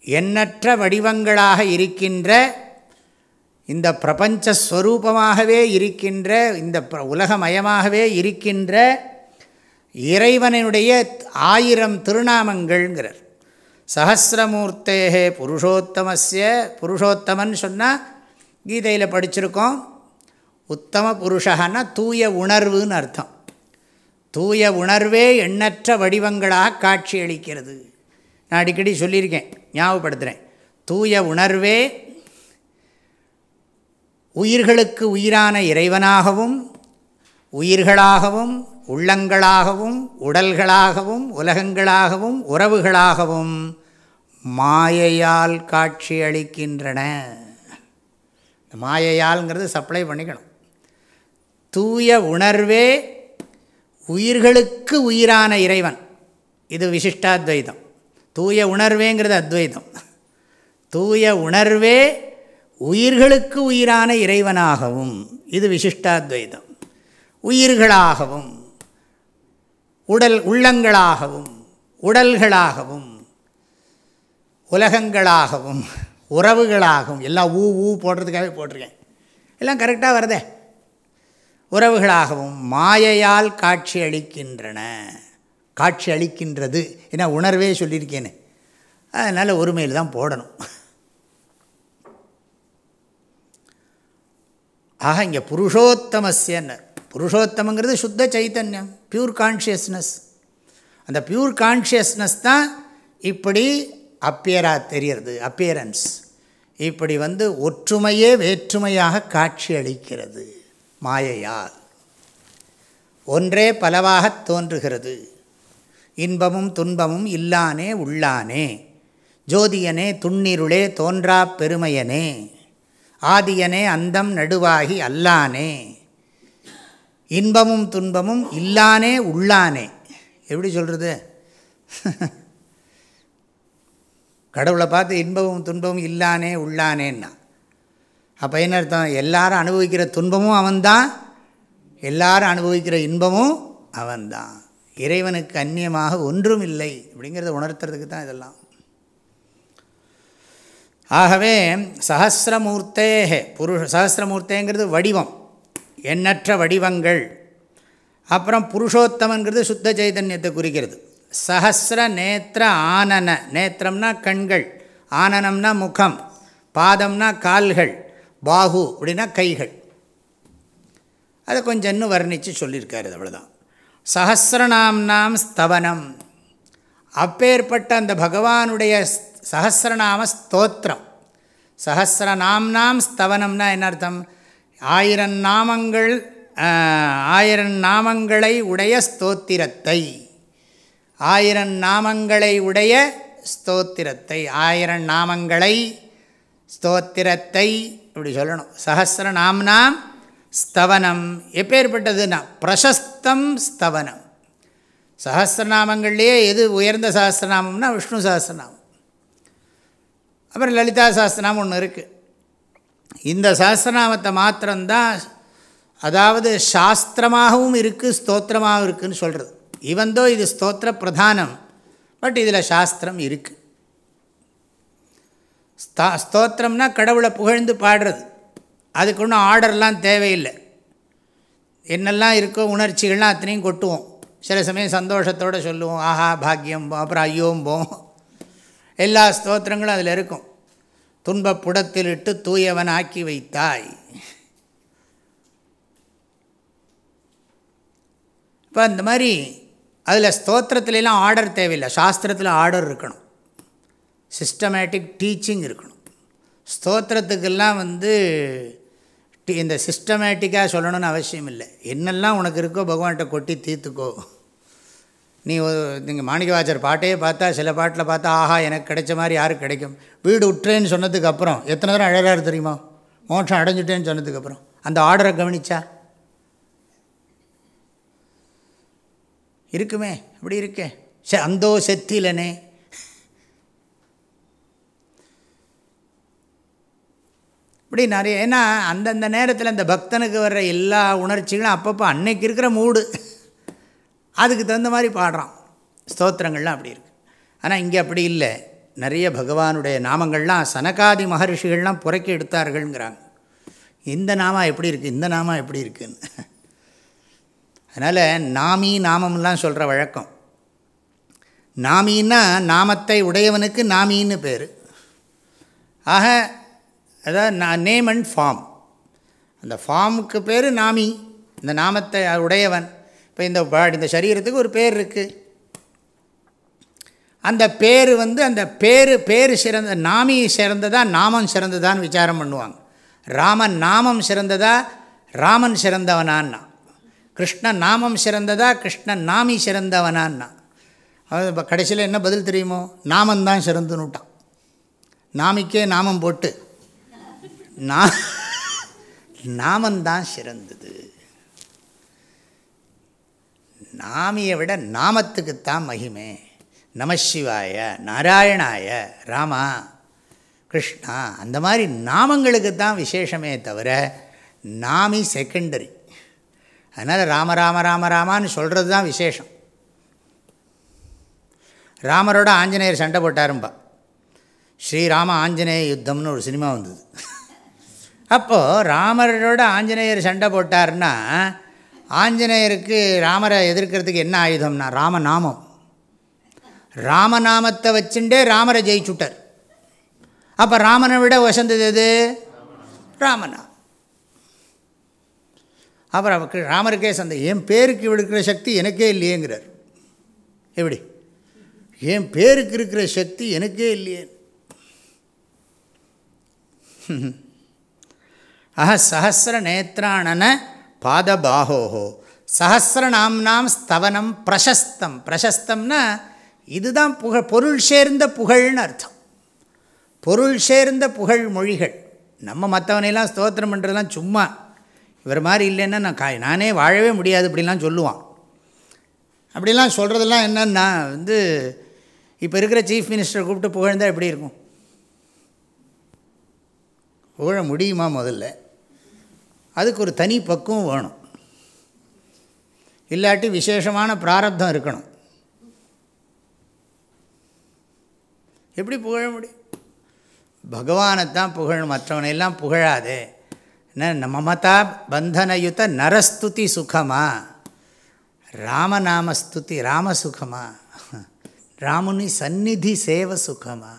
எண்ணற்ற வடிவங்களாக இருக்கின்ற இந்த பிரபஞ்சஸ்வரூபமாகவே இருக்கின்ற இந்த உலகமயமாகவே இருக்கின்ற இறைவனுடைய ஆயிரம் திருநாமங்கள்ங்கிறார். சஹசிரமூர்த்தேகே புருஷோத்தமஸ்ய புருஷோத்தமன் சொன்னால் கீதையில் படிச்சிருக்கோம். உத்தம புருஷகன்னா தூய உணர்வுன்னு அர்த்தம். தூய உணர்வே எண்ணற்ற வடிவங்களாக காட்சியளிக்கிறது. நான் அடிக்கடி சொல்லியிருக்கேன் ஞாபகப்படுத்துகிறேன் தூய உணர்வே உயிர்களுக்கு உயிரான இறைவனாகவும் உயிர்களாகவும் உள்ளங்களாகவும் உடல்களாகவும் உலகங்களாகவும் உறவுகளாகவும் மாயையால் காட்சி அளிக்கின்றன மாயையால்ங்கிறது சப்ளை பண்ணிக்கணும். தூய உணர்வே உயிர்களுக்கு உயிரான இறைவன். இது விசிஷ்டாத்வைதம். தூய உணர்வேங்கிறது அத்வைதம். தூய உணர்வே உயிர்களுக்கு உயிரான இறைவனாகவும் இது விசிஷ்டாத்வைதம். உயிர்களாகவும் உடல் உள்ளங்களாகவும் உடல்களாகவும் உலகங்களாகவும் உறவுகளாகவும் எல்லாம் ஊ ஊ போடுறதுக்காகவே போட்டிருக்கேன். எல்லாம் கரெக்டாக வருதே. உறவுகளாகவும் மாயையால் காட்சி அளிக்கின்றன காட்சி அளிக்கின்றது ஏன்னா உணர்வே சொல்லியிருக்கேன்னு அதனால் ஒருமையில் தான் போடணும். ஆக இங்கே புருஷோத்தமஸ்யன்னு புருஷோத்தமங்கிறது சுத்த சைத்தன்யம் பியூர் கான்ஷியஸ்னஸ் அந்த பியூர் கான்ஷியஸ்னஸ் தான் இப்படி அப்பியராக தெரியறது அப்பியரன்ஸ் இப்படி வந்து ஒற்றுமையே வேற்றுமையாக காட்சி அளிக்கிறது மாயையால். ஒன்றே பலவாக தோன்றுகிறது. இன்பமும் துன்பமும் இல்லானே உள்ளானே. ஜோதியனே துண்ணிருளே தோன்றா பெருமையனே. ஆதியனே அந்தம் நடுவாகி அல்லானே. இன்பமும் துன்பமும் இல்லானே உள்ளானே. எப்படி சொல்கிறது கடவுளை பார்த்து இன்பமும் துன்பமும் இல்லானே உள்ளானேன்னா. அப்போ என்ன அர்த்தம்? எல்லாரும் அனுபவிக்கிற துன்பமும் அவன்தான். எல்லாரும் அனுபவிக்கிற இன்பமும் அவன்தான். இறைவனுக்கு அந்நியமாக ஒன்றும் இல்லை. அப்படிங்கிறத உணர்த்துறதுக்கு தான் இதெல்லாம். ஆகவே சஹசிரமூர்த்தே புருஷ சஹசிரமூர்த்தேங்கிறது வடிவம். எண்ணற்ற வடிவங்கள். அப்புறம் புருஷோத்தமங்கிறது சுத்த சைதன்யத்தை குறிக்கிறது. சஹசிர நேத்திர ஆனன. நேத்திரம்னா கண்கள். ஆனனம்னா முகம். பாதம்னா கால்கள். பாகு அப்படின்னா கைகள். அதை கொஞ்சம் இன்னும் வர்ணித்து சொல்லியிருக்காரு அவ்வளோதான் சஹசிரநாம்னாம் ஸ்தவனம். அப்பேற்பட்ட அந்த பகவானுடைய சஹசிரநாம ஸ்தோத்திரம். சஹசிரநாம்னாம் ஸ்தவனம்னா என்ன அர்த்தம்? ஆயிரம் நாமங்கள் ஆயிரம் நாமங்களை உடைய ஸ்தோத்திரத்தை. ஆயிரம் நாமங்களை உடைய ஸ்தோத்திரத்தை. ஆயிரம் நாமங்களை ஸ்தோத்திரத்தை. இப்படி சொல்லணும். சஹசிர நாம்னாம் ஸ்தவனம் எப்பேற்பட்டதுன்னா பிரசஸ்தம் ஸ்தவனம். சஹசிரநாமங்கள்லேயே எது உயர்ந்த சஹசிரநாமம்னா விஷ்ணு சஹசிரநாமம். அப்புறம் லலிதா சாஸ்திரநாமம் ஒன்று இருக்குது இந்த சஹசிரநாமத்தை மாத்திரம்தான் அதாவது சாஸ்திரமாகவும் இருக்குது ஸ்தோத்திரமாகவும் இருக்குதுன்னு சொல்கிறது இவந்தோ இது ஸ்தோத்திர பிரதானம் பட் இதில் சாஸ்திரம் இருக்குது ஸ்தா ஸ்தோத்திரம்னா கடவுளை புகழ்ந்து பாடுறது. அதுக்கு ஒன்றும் ஆர்டர்லாம் தேவையில்லை. என்னெல்லாம் இருக்கோ உணர்ச்சிகள்லாம் அத்தனையும் கொட்டுவோம். சில சமயம் சந்தோஷத்தோடு சொல்லுவோம் ஆஹா பாக்யம் அப்புறம் ஐயோம்போம் எல்லா ஸ்தோத்திரங்களும் அதில் இருக்கும். துன்ப புடத்தில் இட்டு தூயவன் ஆக்கி வைத்தாய். இப்போ அந்த மாதிரி அதில் ஸ்தோத்திரத்துலலாம் ஆர்டர் தேவையில்லை. சாஸ்திரத்தில் ஆர்டர் இருக்கணும். சிஸ்டமேட்டிக் டீச்சிங் இருக்கணும். ஸ்தோத்திரத்துக்கெல்லாம் வந்து இந்த சிஸ்டமேட்டிக்காக சொல்லணும்னு அவசியம் இல்லை. என்னெல்லாம் உனக்கு இருக்கோ பகவான்கிட்ட கொட்டி தீர்த்துக்கோ. நீ நீங்கள் மாணிக்கவாச்சர் பாட்டையே பார்த்தா சில பாட்டில் பார்த்தா ஆஹா எனக்கு கிடைச்ச மாதிரி யாருக்கு கிடைக்கும்? வீடு விட்டுறேன்னு சொன்னதுக்கு அப்புறம் எத்தனை தரம் அழகாரு தெரியுமா? மோட்சம் அடைஞ்சிட்டேன்னு சொன்னதுக்கப்புறம் அந்த ஆர்டரை கவனிச்சா? இருக்குமே அப்படி இருக்கே. சே அந்தோ செத்திலனே. இப்படி நிறைய ஏன்னா அந்தந்த நேரத்தில் அந்த பக்தனுக்கு வர்ற எல்லா உணர்ச்சிகளும் அப்பப்போ அன்னைக்கு இருக்கிற மூடு. அதுக்கு தகுந்த மாதிரி பாடுறான். ஸ்தோத்திரங்கள்லாம் அப்படி இருக்குது ஆனால் இங்கே அப்படி இல்லை. நிறைய பகவானுடைய நாமங்கள்லாம் சனகாதி மகர்ஷிகள்லாம் புறக்கி எடுத்தார்கள்ங்கிறாங்க. இந்த நாமா எப்படி இருக்குது இந்த நாமா எப்படி இருக்குன்னு. அதனால் நாமி நாமம்லாம் சொல்கிற வழக்கம். நாமின்னா நாமத்தை உடையவனுக்கு நாமின்னு பேர். ஆக அதாவது நான் நேம் அண்ட் ஃபார்ம் அந்த ஃபார்முக்கு பேர் நாமி. இந்த நாமத்தை உடையவன். இப்போ இந்த இந்த சரீரத்துக்கு ஒரு பேர் இருக்குது அந்த பேர் வந்து அந்த பேர் பேர் சிறந்த நாமி சிறந்ததா நாமம் சிறந்ததான்னு விசாரம் பண்ணுவாங்க. ராமன் நாமம் சிறந்ததா ராமன் சிறந்தவனான்னா. கிருஷ்ணன் நாமம் சிறந்ததா கிருஷ்ணன் நாமி சிறந்தவனான்னா. அது இப்போ கடைசியில் என்ன பதில் தெரியுமோ? நாமந்தான் சிறந்துன்னு விட்டான் நாமிக்கே நாமம் போட்டு. நா நாமந்தான் சிறந்தது. நாமியை விட நாமத்துக்குத்தான் மகிமை. நமசிவாய நாராயணாய ராமா கிருஷ்ணா அந்த மாதிரி நாமங்களுக்கு தான் விசேஷமே தவிர நாமி செகண்டரி அதனால் ராம ராம ராம ராமான்னு சொல்கிறது தான் விசேஷம். ராமரோட ஆஞ்சநேயர் சண்டை போட்டாரும்பா. ஸ்ரீராம ஆஞ்சநேய யுத்தம்னு ஒரு சினிமா வந்தது. அப்போது ராமரோட ஆஞ்சநேயர் சண்டை போட்டார்னா ஆஞ்சநேயருக்கு ராமரை எதிர்க்கிறதுக்கு என்ன ஆயுதம்னா ராமநாமம். ராமநாமத்தை வச்சுட்டே ராமரை ஜெயிச்சுட்டார். அப்போ ராமனை விட வசந்தது எது? ராமனா அப்புறம் அவருக்கு ராமருக்கே சந்தை என் பேருக்கு இருக்கிற சக்தி எனக்கே இல்லையேங்கிறார். எப்படி? என் பேருக்கு இருக்கிற சக்தி எனக்கே இல்லையே. அஹ சஹசிர நேத்திராணன பாதபாகோஹோ சஹசிரநாம்னாம் ஸ்தவனம் பிரசஸ்தம். பிரசஸ்தம்னா இதுதான் புகழ் பொருள் சேர்ந்த புகழ்னு அர்த்தம். பொருள் சேர்ந்த புகழ் மொழிகள். நம்ம மற்றவனையெல்லாம் ஸ்தோத்திரம் பண்ணுறதுலாம் சும்மா. இவர் மாதிரி இல்லைன்னா நான் கா நானே வாழவே முடியாது இப்படிலாம் சொல்லுவான். அப்படிலாம் சொல்கிறதெல்லாம் என்னன்னா வந்து இப்போ இருக்கிற சீஃப் மினிஸ்டர் கூப்பிட்டு புகழ்ந்தால் எப்படி இருக்கும்? புகழ முடியுமா முதல்ல? அதுக்கு ஒரு தனி பக்குவம் வேணும். இல்லாட்டி விசேஷமான பிராரப்தம் இருக்கணும். எப்படி புகழ முடியும்? பகவானைத்தான் புகழ் மற்றவனையெல்லாம் புகழாதே. என்ன மமதா பந்தனயுத்த நரஸ்துதி சுகமா? ராமநாமஸ்துதி ராமசுகமா? ராமுனி சந்நிதி சேவ சுகமா?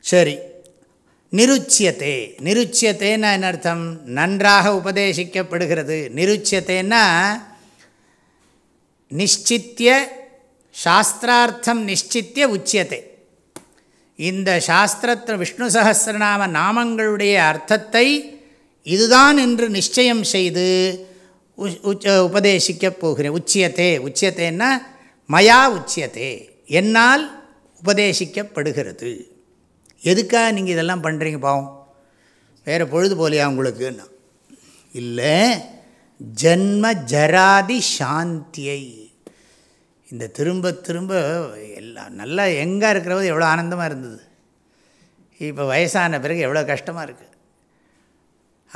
சரி நிருச்சியத்தே. நிருச்சியத்தேன்னா என்ன அர்த்தம்? நன்றாக உபதேசிக்கப்படுகிறது. நிருச்சியத்தேன்னா நிச்சித்திய சாஸ்திரார்த்தம் நிச்சித்திய உச்சியத்தை. இந்த சாஸ்திரத்தில் விஷ்ணு சகசிரநாம நாமங்களுடைய அர்த்தத்தை இதுதான் என்று நிச்சயம் செய்து உபதேசிக்கப் போகிறேன். உச்சியத்தே. உச்சியத்தேன்னா மயா உச்சியத்தே. என்னால் உபதேசிக்கப்படுகிறது. எதுக்காக நீங்கள் இதெல்லாம் பண்ணுறீங்க பாவம்? வேறு பொழுது போலையா உங்களுக்குன்னா? இல்லை ஜன்ம ஜராதி சாந்தியை. இந்த திரும்ப திரும்ப எல்லாம் நல்லா எங்கே இருக்கிறவது எவ்வளோ ஆனந்தமாக இருந்தது. இப்போ வயசான பிறகு எவ்வளோ கஷ்டமாக இருக்குது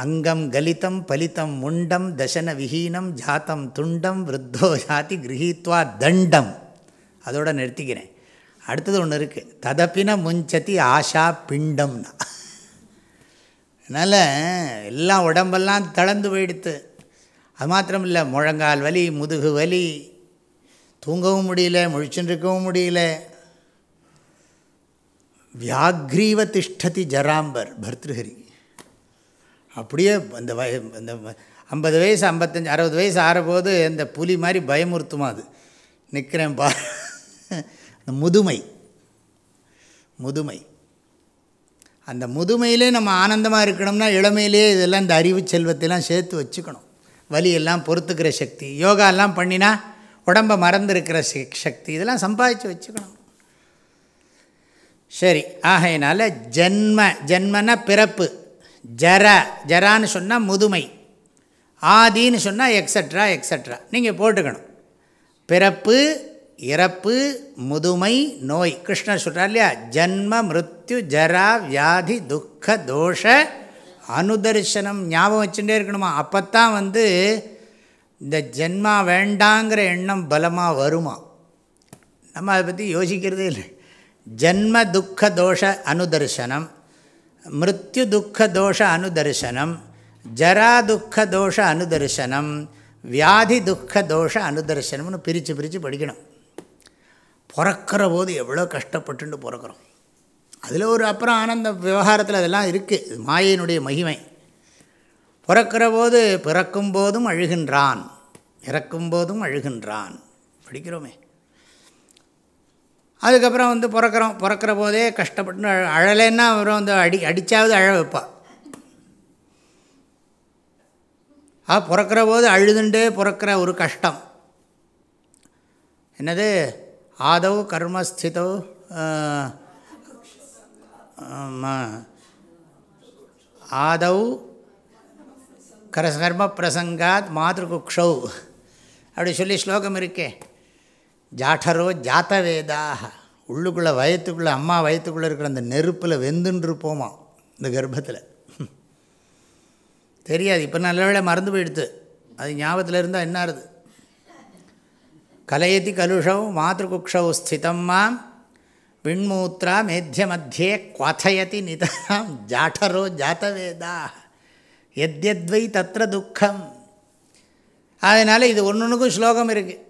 அங்கம் கலிதம் பலித்தம் முண்டம் தசன விஹீனம் ஜாத்தம் துண்டம் விருத்தோ ஜாதி கிரகித்வா தண்டம். அதோடு நிறுத்திக்கிறேன். அடுத்தது ஒன்று இருக்குது ததப்பின முஞ்சதி ஆஷா பிண்டம்னா. அதனால் எல்லாம் உடம்பெல்லாம் தளர்ந்து போயிடுத்து. அது மாத்திரம் இல்லை முழங்கால் வலி முதுகு வலி தூங்கவும் முடியல முழிச்சுருக்கவும் முடியல. வியாக்ரீவ திஷ்டதி ஜராம்பர் பர்திருஹரி. அப்படியே அந்த வய அந்த ஐம்பது வயசு ஐம்பத்தஞ்சு அறுபது வயசு ஆறபோது இந்த புலி மாதிரி பயமுறுத்துமா அது. நிற்கிறேன் பா இந்த முதுமை. முதுமை. அந்த முதுமையிலே நம்ம ஆனந்தமாக இருக்கணும்னா இளமையிலே இதெல்லாம் இந்த அறிவு செல்வத்தையெல்லாம் சேர்த்து வச்சுக்கணும். வலியெல்லாம் பொறுத்துக்கிற சக்தி. யோகாலாம் பண்ணினா உடம்பை மறந்துருக்கிற சக்தி. இதெல்லாம் சம்பாதிச்சு வச்சுக்கணும். சரி. ஆகையினால ஜென்ம ஜென்மன பிறப்பு. ஜர ஜரான்னு சொன்னால் முதுமை. ஆதின்னு சொன்னால் எக்ஸட்ரா எக்ஸட்ரா நீங்கள் போட்டுக்கணும். பிறப்பு இறப்பு முதுமை நோய். கிருஷ்ணர் சொல்கிறார் இல்லையா? ஜன்ம மிருத்யு ஜரா வியாதி துக்க தோஷ அனுதர்சனம் ஞாபகம் வச்சுட்டே இருக்கணுமா? அப்போத்தான் வந்து இந்த ஜென்மா வேண்டாங்கிற எண்ணம் பலமாக வருமா? நம்ம அதை பற்றி யோசிக்கிறதே இல்லை. ஜன்ம துக்க தோஷ அனுதர்சனம் மிருத்யு துக்க தோஷ அனுதர்சனம் ஜரா துக்க தோஷ அனுதர்சனம் வியாதி துக்க தோஷ அனுதர்சனம்னு பிரித்து பிரித்து படிக்கணும். பிறக்கிற போது எவ்வளோ கஷ்டப்பட்டுட்டு பிறக்கிறோம். அதில் ஒரு அப்புறம் ஆனந்த விவகாரத்தில் அதெல்லாம் இருக்குது மாயினுடைய மகிமை. பிறக்கிற போது பிறக்கும் போதும் அழுகின்றான். இறக்கும் போதும் அழுகின்றான். படிக்கிறோமே. அதுக்கப்புறம் வந்து பிறக்கிறோம். பிறக்கிற போதே கஷ்டப்பட்டு அழலைன்னா அப்புறம் வந்து அடி அடித்தாவது அழ வைப்பா. ஆ பிறக்கிற போது அழுதுண்டே பிறக்கிற ஒரு கஷ்டம். என்னது? ஆதவ் கர்மஸ்திதோ ஆதவ் கர கர்ம பிரசங்காத் மாதృகுக்ஷௌ அப்படி சொல்லி ஸ்லோகம் இருக்கே. ஜாட்டரோ ஜாத்தவேதாக உள்ளுக்குள்ளே வயத்துக்குள்ளே அம்மா வயத்துக்குள்ளே இருக்கிற அந்த நெருப்பில் வெந்துன்ருப்போமா இந்த கர்ப்பத்தில்? தெரியாது. இப்போ நல்ல வேலை மறந்து போயிடுது அது ஞாபகத்தில் இருந்தால் என்ன ஆறுது கலயதி கலுஷௌ மாதகுக்ஷௌ ஸ்திதம் மாம். விண்மூத்ரா மேத்திய மத்தியே குவதயதி நிதாம் ஜாட்டரோ ஜாத்தவேதா. எத்யத்வை தத்திர துக்கம். அதனால் இது ஒன்று ஒன்றுக்கும் ஸ்லோகம் இருக்குது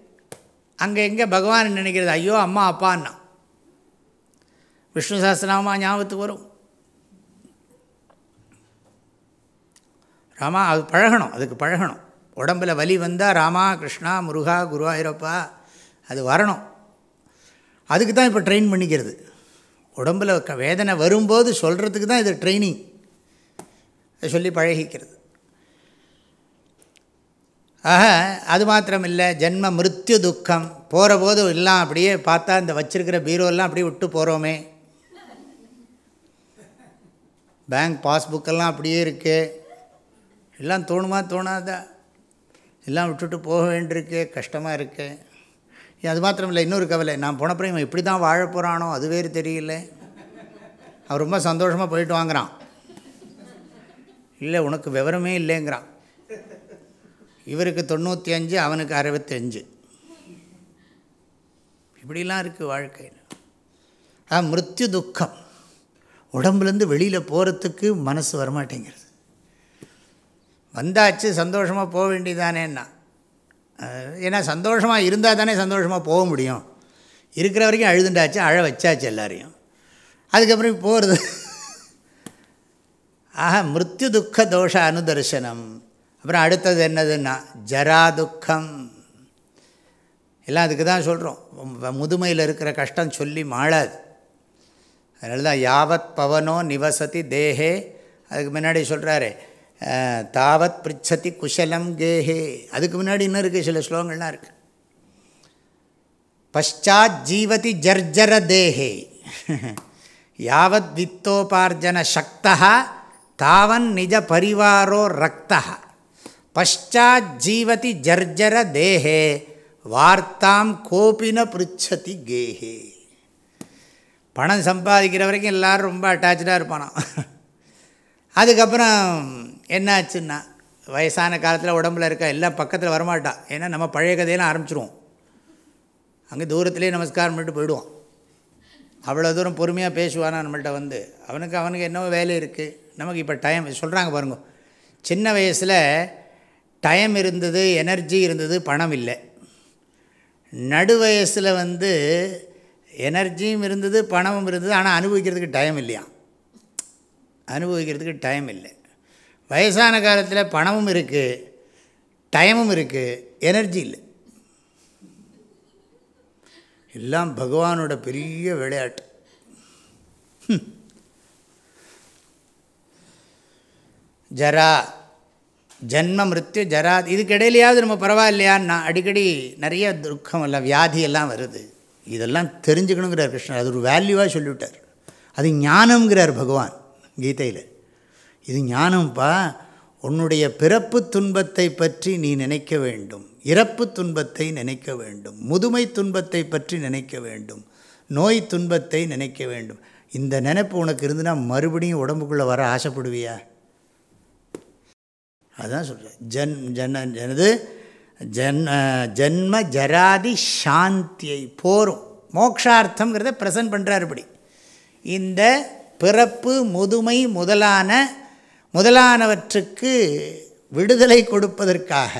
அங்கே எங்கே பகவான் நினைக்கிறது ஐயோ அம்மா அப்பான்னா. விஷ்ணு சாஸ்திரநாமா ஞாபகத்துக்கு வரும். ராமா அது பழகணும் அதுக்கு பழகணும். உடம்பில் வலி வந்தால் ராமா கிருஷ்ணா முருகா குருவாயிரப்பா அது வரணும். அதுக்கு தான் இப்போ ட்ரெயின் பண்ணிக்கிறது. உடம்பில் வேதனை வரும்போது சொல்கிறதுக்கு தான் இது ட்ரைனிங் சொல்லி பழகிக்கிறது. ஆக அது மாத்திரம் இல்லை ஜென்ம மிருத்யு துக்கம். போகிற போது எல்லாம் அப்படியே பார்த்தா இந்த வச்சுருக்கிற பீரோலாம் அப்படியே விட்டு போகிறோமே பேங்க் பாஸ்புக்கெல்லாம் அப்படியே இருக்குது எல்லாம் தோணுமா தோணாதா? எல்லாம் விட்டுட்டு போக வேண்டியிருக்கே கஷ்டமாக இருக்கே. அது மாத்திரம் இல்லை இன்னொரு கவலை நான் போனப்புறம் இவன் இப்படி தான் வாழ போகிறானோ அது வேறு தெரியல. அவன் ரொம்ப சந்தோஷமாக போயிட்டு வாங்குறான். இல்லை உனக்கு விவரமே இல்லைங்கிறான். இவருக்கு தொண்ணூற்றி அஞ்சு அவனுக்கு அறுபத்தஞ்சு இப்படிலாம் இருக்குது வாழ்க்கையில் ஆ மிருத்யு துக்கம். உடம்புலேருந்து வெளியில் போகிறதுக்கு மனசு வரமாட்டேங்கிறது. வந்தாச்சு சந்தோஷமாக போக வேண்டியதானேன்னா. ஏன்னா சந்தோஷமாக இருந்தால் தானே சந்தோஷமாக போக முடியும். இருக்கிற வரைக்கும் அழுதுண்டாச்சு அழ வச்சாச்சு எல்லாரையும். அதுக்கப்புறம் போகிறது ஆக மிருத்யு துக்க தோஷ அனுதர்சனம் அப்புறம் அடுத்தது என்னதுன்னா ஜரா துக்கம். எல்லாம் அதுக்கு தான் சொல்கிறோம் முதுமையில் இருக்கிற கஷ்டம் சொல்லி மாளாது. அதனால தான் யாவத் பவனோ நிவசதி தேஹே அதுக்கு முன்னாடி சொல்கிறாரு தாவத் பிரிச்சதி குஷலம் கேஹே. அதுக்கு முன்னாடி இன்னும் இருக்குது சில ஸ்லோகங்கள்லாம் இருக்குது பஷாத் ஜீவதி ஜர்ஜர தேஹே. யாவத் வித்தோபார்ஜன சக்தா தாவன் நிஜ பரிவாரோ ரக்தா பஷாத் ஜீவதி ஜர்ஜர தேஹே வார்த்தாம் கோபின பிருச்சதி கேஹே. பணம் சம்பாதிக்கிற வரைக்கும் எல்லோரும் ரொம்ப அட்டாச்சாக இருப்பானோ அதுக்கப்புறம் என்னாச்சுன்னா வயசான காலத்தில் உடம்புல இருக்க எல்லாம் பக்கத்தில் வரமாட்டான் ஏன்னா நம்ம பழைய கதையெல்லாம் ஆரம்பிச்சிருவோம். அங்கே தூரத்துலேயே நமஸ்காரம் பண்ணிட்டு போயிடுவோம் அவ்வளோ தூரம் பொறுமையாக பேசுவானா நம்மள்கிட்ட வந்து. அவனுக்கு அவனுக்கு என்னவோ வேலை இருக்குது நமக்கு இப்போ டைம் சொல்கிறாங்க பாருங்க. சின்ன வயசில் டைம் இருந்தது எனர்ஜி இருந்தது பணம் இல்லை. நடு வயசில் வந்து எனர்ஜியும் இருந்தது பணமும் இருந்தது. ஆனால் அனுபவிக்கிறதுக்கு டைம் இல்லையா அனுபவிக்கிறதுக்கு டைம் இல்லை. வயசான காலத்தில் பணமும் இருக்குது டைமும் இருக்குது எனர்ஜி இல்லை. எல்லாம் பகவானோட பெரிய விளையாட்டு. ஜரா ஜென்ம மிருத்யு ஜரா இதுக்கிடையிலையாவது நம்ம பரவாயில்லையான்னா அடிக்கடி நிறைய துக்கம் எல்லாம் வியாதி எல்லாம் வருது. இதெல்லாம் தெரிஞ்சுக்கணுங்கிறார் கிருஷ்ணர். அது ஒரு வேல்யூவாக சொல்லிவிட்டார். அது ஞானம்ங்கிறார் பகவான். கீதையில். இது ஞானம்ப்பா உன்னுடைய பிறப்பு துன்பத்தை பற்றி நீ நினைக்க வேண்டும். இறப்பு துன்பத்தை நினைக்க வேண்டும். முதுமை துன்பத்தை பற்றி நினைக்க வேண்டும். நோய் துன்பத்தை நினைக்க வேண்டும். இந்த நினைப்பு உனக்கு இருந்துன்னா மறுபடியும் உடம்புக்குள்ளே வர ஆசைப்படுவியா? அதுதான் சொல்கிறேன் ஜன் ஜன எனது ஜன் ஜன்ம ஜராதி சாந்தியை போரும். மோக்ஷார்த்தங்கிறத ப்ரெசன்ட் பண்ணுறார் இப்படி. இந்த பிறப்பு முதுமை முதலான முதலானவற்றுக்கு விடுதலை கொடுப்பதற்காக.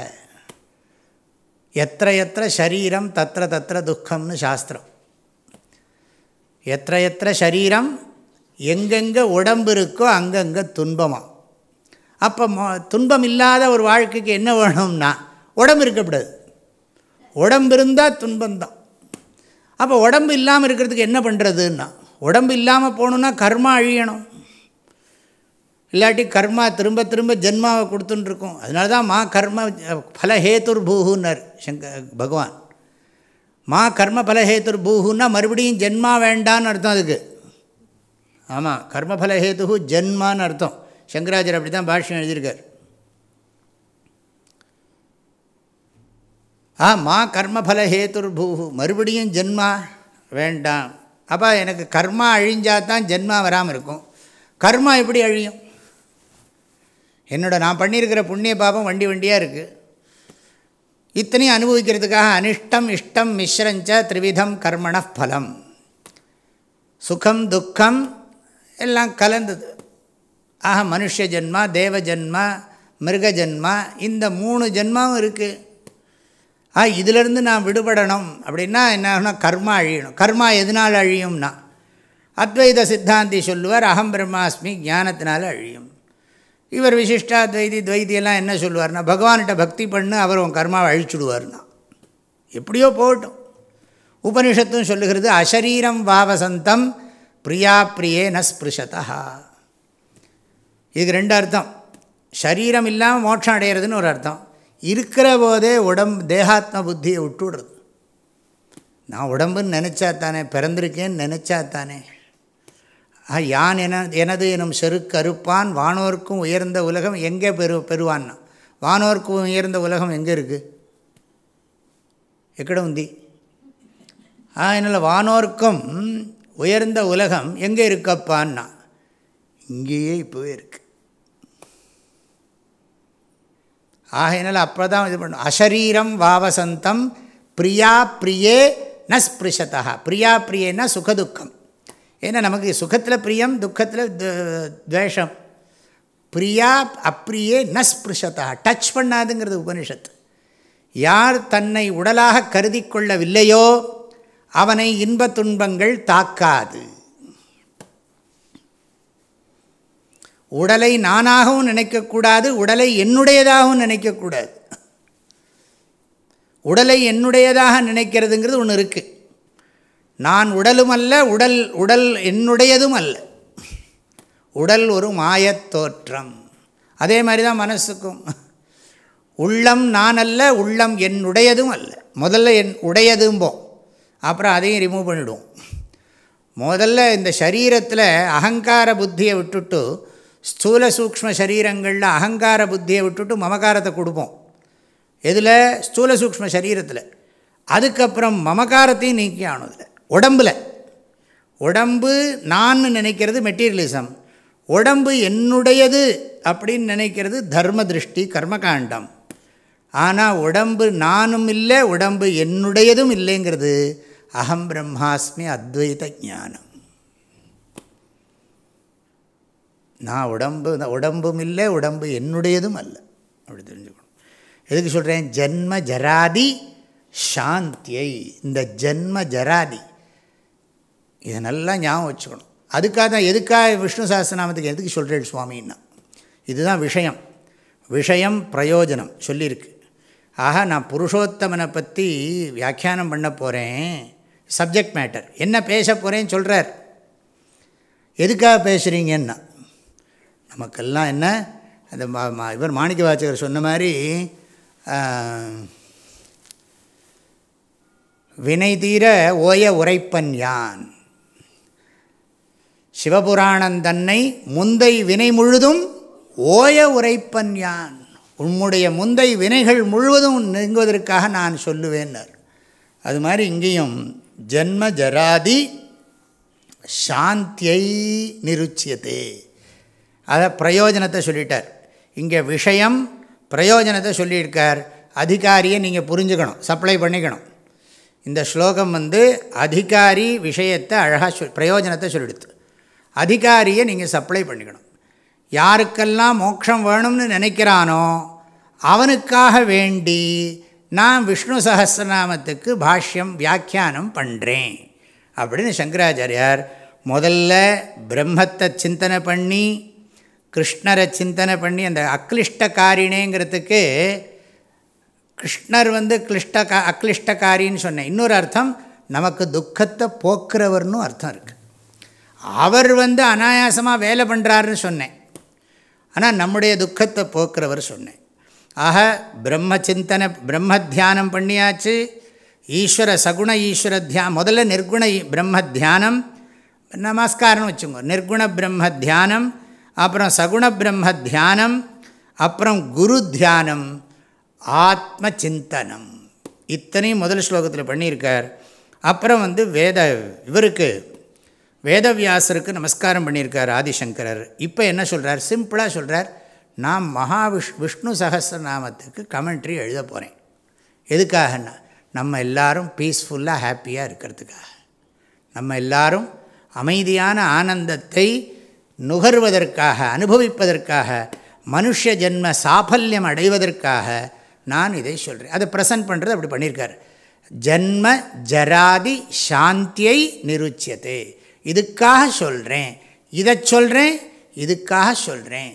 எத்த எத்த சரீரம் தத்திர தத்திர துக்கம்னு சாஸ்திரம். எத்த எத்த சரீரம் எங்கெங்கே உடம்பு இருக்கோ அங்கங்கே துன்பமாக அப்போ துன்பம் இல்லாத ஒரு வாழ்க்கைக்கு என்ன வேணும்னா உடம்பு இருக்கக்கூடாது. உடம்பு இருந்தால் துன்பந்தான் அப்போ உடம்பு இல்லாமல் இருக்கிறதுக்கு என்ன பண்ணுறதுன்னா உடம்பு இல்லாமல் போகணுன்னா கர்மா அழியணும். இல்லாட்டி கர்மா திரும்ப திரும்ப ஜென்மாவை கொடுத்துட்டுருக்கோம் அதனால தான் மா கர்ம ஃபலஹேத்துர் பூஹுன்னர் சங்க பகவான். மா கர்ம ஃபலஹேத்துர் பூஹுன்னா மறுபடியும் ஜென்மா வேண்டான்னு அர்த்தம் அதுக்கு. ஆமாம் கர்மஃபலஹேத்து ஜென்மான்னு அர்த்தம். சங்கராச்சர் அப்படி தான் பாஷ்யம் எழுதியிருக்கார். ஆ மா கர்மஃபலஹேத்துர் பூஹு மறுபடியும் ஜென்மா வேண்டாம். அப்போ எனக்கு கர்மா அழிஞ்சால் தான் ஜென்மா வராமல் இருக்கும். கர்மா எப்படி அழியும்? என்னோட நான் பண்ணியிருக்கிற புண்ணிய பாபம் வண்டி வண்டியாக இருக்குது இத்தனையும் அனுபவிக்கிறதுக்காக அனிஷ்டம் இஷ்டம் மிஸ்ரஞ்ச த்ரிவிதம் கர்மண ஃபலம் சுகம் துக்கம் எல்லாம் கலந்தது. ஆக மனுஷ ஜென்மா தேவ ஜென்மா மிருக ஜென்மா இந்த மூணு ஜென்மாவும் இருக்குது ஆ இதிலிருந்து நான் விடுபடணும். அப்படின்னா என்ன கர்மா அழியணும். கர்மா எதனால் அழியும்னா அத்வைத சித்தாந்தி சொல்லுவார் அகம் பிரம்மாஸ்மி ஞானத்தினால அழியும். இவர் விசிஷ்டாத்வைதி துவைதியெல்லாம் என்ன சொல்லுவார்னா பகவான்கிட்ட பக்தி பண்ணு அவர் உன் கர்மாவை அழிச்சுடுவார்னா. எப்படியோ போகட்டும். உபனிஷத்தும் சொல்லுகிறது அசரீரம் வாவசந்தம் பிரியா பிரியே ந ஸ்பிருஷதா இதுக்கு ரெண்டு அர்த்தம். சரீரம் இல்லாமல் மோட்சம் அடைகிறதுன்னு ஒரு அர்த்தம். இருக்கிற போதே உடம்பு தேகாத்ம புத்தியை விட்டுடுறது. நான் உடம்புன்னு நினச்சா தானே பிறந்திருக்கேன்னு நினச்சா தானே யான் என எனது எனும் செருக்கறுப்பான் வானோர்க்கும் உயர்ந்த உலகம் எங்கே பெரு பெறுவான்னா? வானோர்க்கும் உயர்ந்த உலகம் எங்கே இருக்குது எக்கட உந்தி? அதனால் வானோர்க்கும் உயர்ந்த உலகம் எங்கே இருக்கப்பான்னா? இங்கேயே இப்போவே இருக்குது ஆகையினால் அப்போ தான் இது பண்ணும் அசரீரம் வாவசந்தம் பிரியா பிரியே ந ஸ்பிருஷதா பிரியா பிரியேன்னா சுகதுக்கம். ஏன்னா நமக்கு சுகத்தில் பிரியம் துக்கத்தில் துவேஷம். பிரியா அப்பிரியே ந ஸ்பிருஷதா டச் பண்ணாதுங்கிறது உபனிஷத்து. யார் தன்னை உடலாக கருதி கொள்ளவில்லையோ அவனை இன்ப துன்பங்கள் தாக்காது. உடலை நானாகவும் நினைக்கக்கூடாது உடலை என்னுடையதாகவும் நினைக்கக்கூடாது. உடலை என்னுடையதாக நினைக்கிறதுங்கிறது ஒன்று இருக்குது நான் உடலும் அல்ல உடல் உடல் என்னுடையதும் அல்ல உடல் ஒரு மாயத் தோற்றம். அதே மாதிரி தான் மனசுக்கும். உள்ளம் நான் அல்ல உள்ளம் என்னுடையதும் அல்ல முதல்ல என் உடையதும்போம் அப்புறம் அதையும் ரிமூவ் பண்ணிவிடுவோம் முதல்ல இந்த சரீரத்தில் அகங்கார புத்தியை விட்டுட்டு ஸ்தூல சூக்ம சரீரங்களில் அகங்கார புத்தியை விட்டுட்டு மமகாரத்தை கொடுப்போம். எதில்? ஸ்தூல சூக்ம சரீரத்தில். அதுக்கப்புறம் மமகாரத்தையும் நீக்கி ஆனதில் உடம்பில். உடம்பு நான் நினைக்கிறது மெட்டீரியலிசம். உடம்பு என்னுடையது அப்படின்னு நினைக்கிறது தர்ம திருஷ்டி கர்மகாண்டம். ஆனால் உடம்பு நானும் இல்லை உடம்பு என்னுடையதும் இல்லைங்கிறது அகம் பிரம்மாஸ்மி அத்வைத ஞானம். நான் உடம்பு உடம்பும் இல்லை உடம்பு என்னுடையதும் அல்ல. அப்படி தெரிஞ்சுக்கணும். எதுக்கு சொல்கிறேன் ஜென்ம ஜராதி சாந்தியை. இந்த ஜென்ம ஜராதி. இதை நல்லா ஞாபகம் வச்சுக்கணும். அதுக்காக தான் எதுக்காக விஷ்ணு சாஸ்திரநாமத்துக்கு எதுக்கு சொல்கிறேன் சுவாமின்னா? இதுதான் விஷயம். விஷயம் பிரயோஜனம் சொல்லியிருக்கு. ஆக நான் புருஷோத்தமனை பற்றி வியாக்கியானம் பண்ண போகிறேன் சப்ஜெக்ட் மேட்டர். என்ன பேச போகிறேன்னு சொல்கிறார் எதுக்காக பேசுகிறீங்கன்னா நமக்கெல்லாம் என்ன? அந்த இவர் மாணிக்க வாச்சகர் சொன்ன மாதிரி வினை தீர ஓய உரைப்பன் யான்? சிவபுராணந்தன்னை முந்தை வினை முழுதும் ஓய உரைப்பன் யான்? உம்முடைய முந்தை வினைகள் முழுவதும் நெங்குவதற்காக நான் சொல்லுவேன்னர் அது மாதிரி இங்கேயும் ஜென்ம ஜராதி சாந்தியை நிருச்சியத்தே அதை பிரயோஜனத்தை சொல்லிட்டார். இங்கே விஷயம் பிரயோஜனத்தை சொல்லியிருக்கார். அதிகாரியை நீங்கள் புரிஞ்சுக்கணும் சப்ளை பண்ணிக்கணும். இந்த ஸ்லோகம் வந்து அதிகாரி விஷயத்தை அழகாக சொல் பிரயோஜனத்தை சொல்லிடுத்து அதிகாரியை நீங்கள் சப்ளை பண்ணிக்கணும். யாருக்கெல்லாம் மோட்சம் வேணும்னு நினைக்கிறானோ அவனுக்காக வேண்டி நான் விஷ்ணு சகசிரநாமத்துக்கு பாஷ்யம் வியாக்கியானம் பண்ணுறேன் அப்படின்னு சங்கராச்சாரியார் முதல்ல பிரம்மத்தை சிந்தனை பண்ணி கிருஷ்ணரை சிந்தனை பண்ணி அந்த அக்லிஷ்டக்காரினேங்கிறதுக்கு கிருஷ்ணர் வந்து கிளிஷ்டகா அக்லிஷ்டக்காரின்னு சொன்னேன். இன்னொரு அர்த்தம் நமக்கு துக்கத்தை போக்குறவர்னு அர்த்தம் இருக்குது அவர் வந்து அனாயாசமாக வேலை பண்ணுறாருன்னு சொன்னேன். ஆனால் நம்முடைய துக்கத்தை போக்குறவர் சொன்னேன். ஆக பிரம்ம சிந்தனை பிரம்ம தியானம் பண்ணியாச்சு. ஈஸ்வர சகுண ஈஸ்வர தியா முதல்ல நிர்குண பிரம்ம தியானம் நமஸ்காரம்னு வச்சுக்கோங்க. நிர்குண பிரம்ம தியானம் அப்புறம் சகுண பிரம்ம தியானம் அப்புறம் குரு தியானம் ஆத்ம சிந்தனம். இத்தனையும் முதல் ஸ்லோகத்தில் பண்ணியிருக்கார். அப்புறம் வந்து வேத இவருக்கு வேதவியாசருக்கு நமஸ்காரம் பண்ணியிருக்கார் ஆதிசங்கரர். இப்போ என்ன சொல்கிறார் சிம்பிளாக சொல்கிறார் நான் மகாவிஷ் விஷ்ணு சகசிரநாமத்துக்கு கமெண்ட்ரி எழுத போகிறேன் எதுக்காகன்னா நம்ம எல்லாரும் பீஸ்ஃபுல்லாக ஹாப்பியாக இருக்கிறதுக்காக. நம்ம எல்லாரும் அமைதியான ஆனந்தத்தை நுகர்வதற்காக அனுபவிப்பதற்காக மனுஷ ஜென்ம சாஃபல்யம் அடைவதற்காக நான் இதை சொல்கிறேன் அதை ப்ரெசன்ட் பண்ணுறது அப்படி பண்ணியிருக்கார். ஜன்ம ஜராதி சாந்தியை நிருச்சியது. இதுக்காக சொல்கிறேன் இதை சொல்கிறேன் இதுக்காக சொல்கிறேன்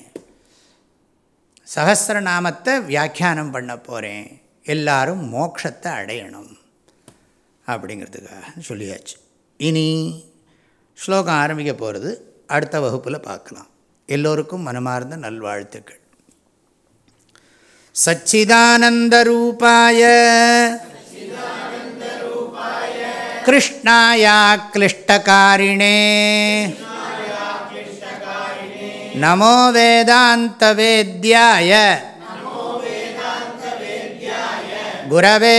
சகசிரநாமத்தை வியாக்கியானம் பண்ண போகிறேன் எல்லாரும் மோட்சத்தை அடையணும் அப்படிங்கிறதுக்காக சொல்லியாச்சு. இனி ஸ்லோகம் ஆரம்பிக்க போகிறது அடுத்த வகுப்பில் பார்க்கலாம். எல்லோருக்கும் மனமார்ந்த நல்வாழ்த்துக்கள். சச்சிதானந்தரூபாய கிருஷ்ணாயா கிளிஷ்டகாரிணே நமோ வேதாந்தவேத்யாய குரவே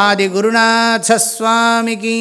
आदिगुरुनाथस्वामिकी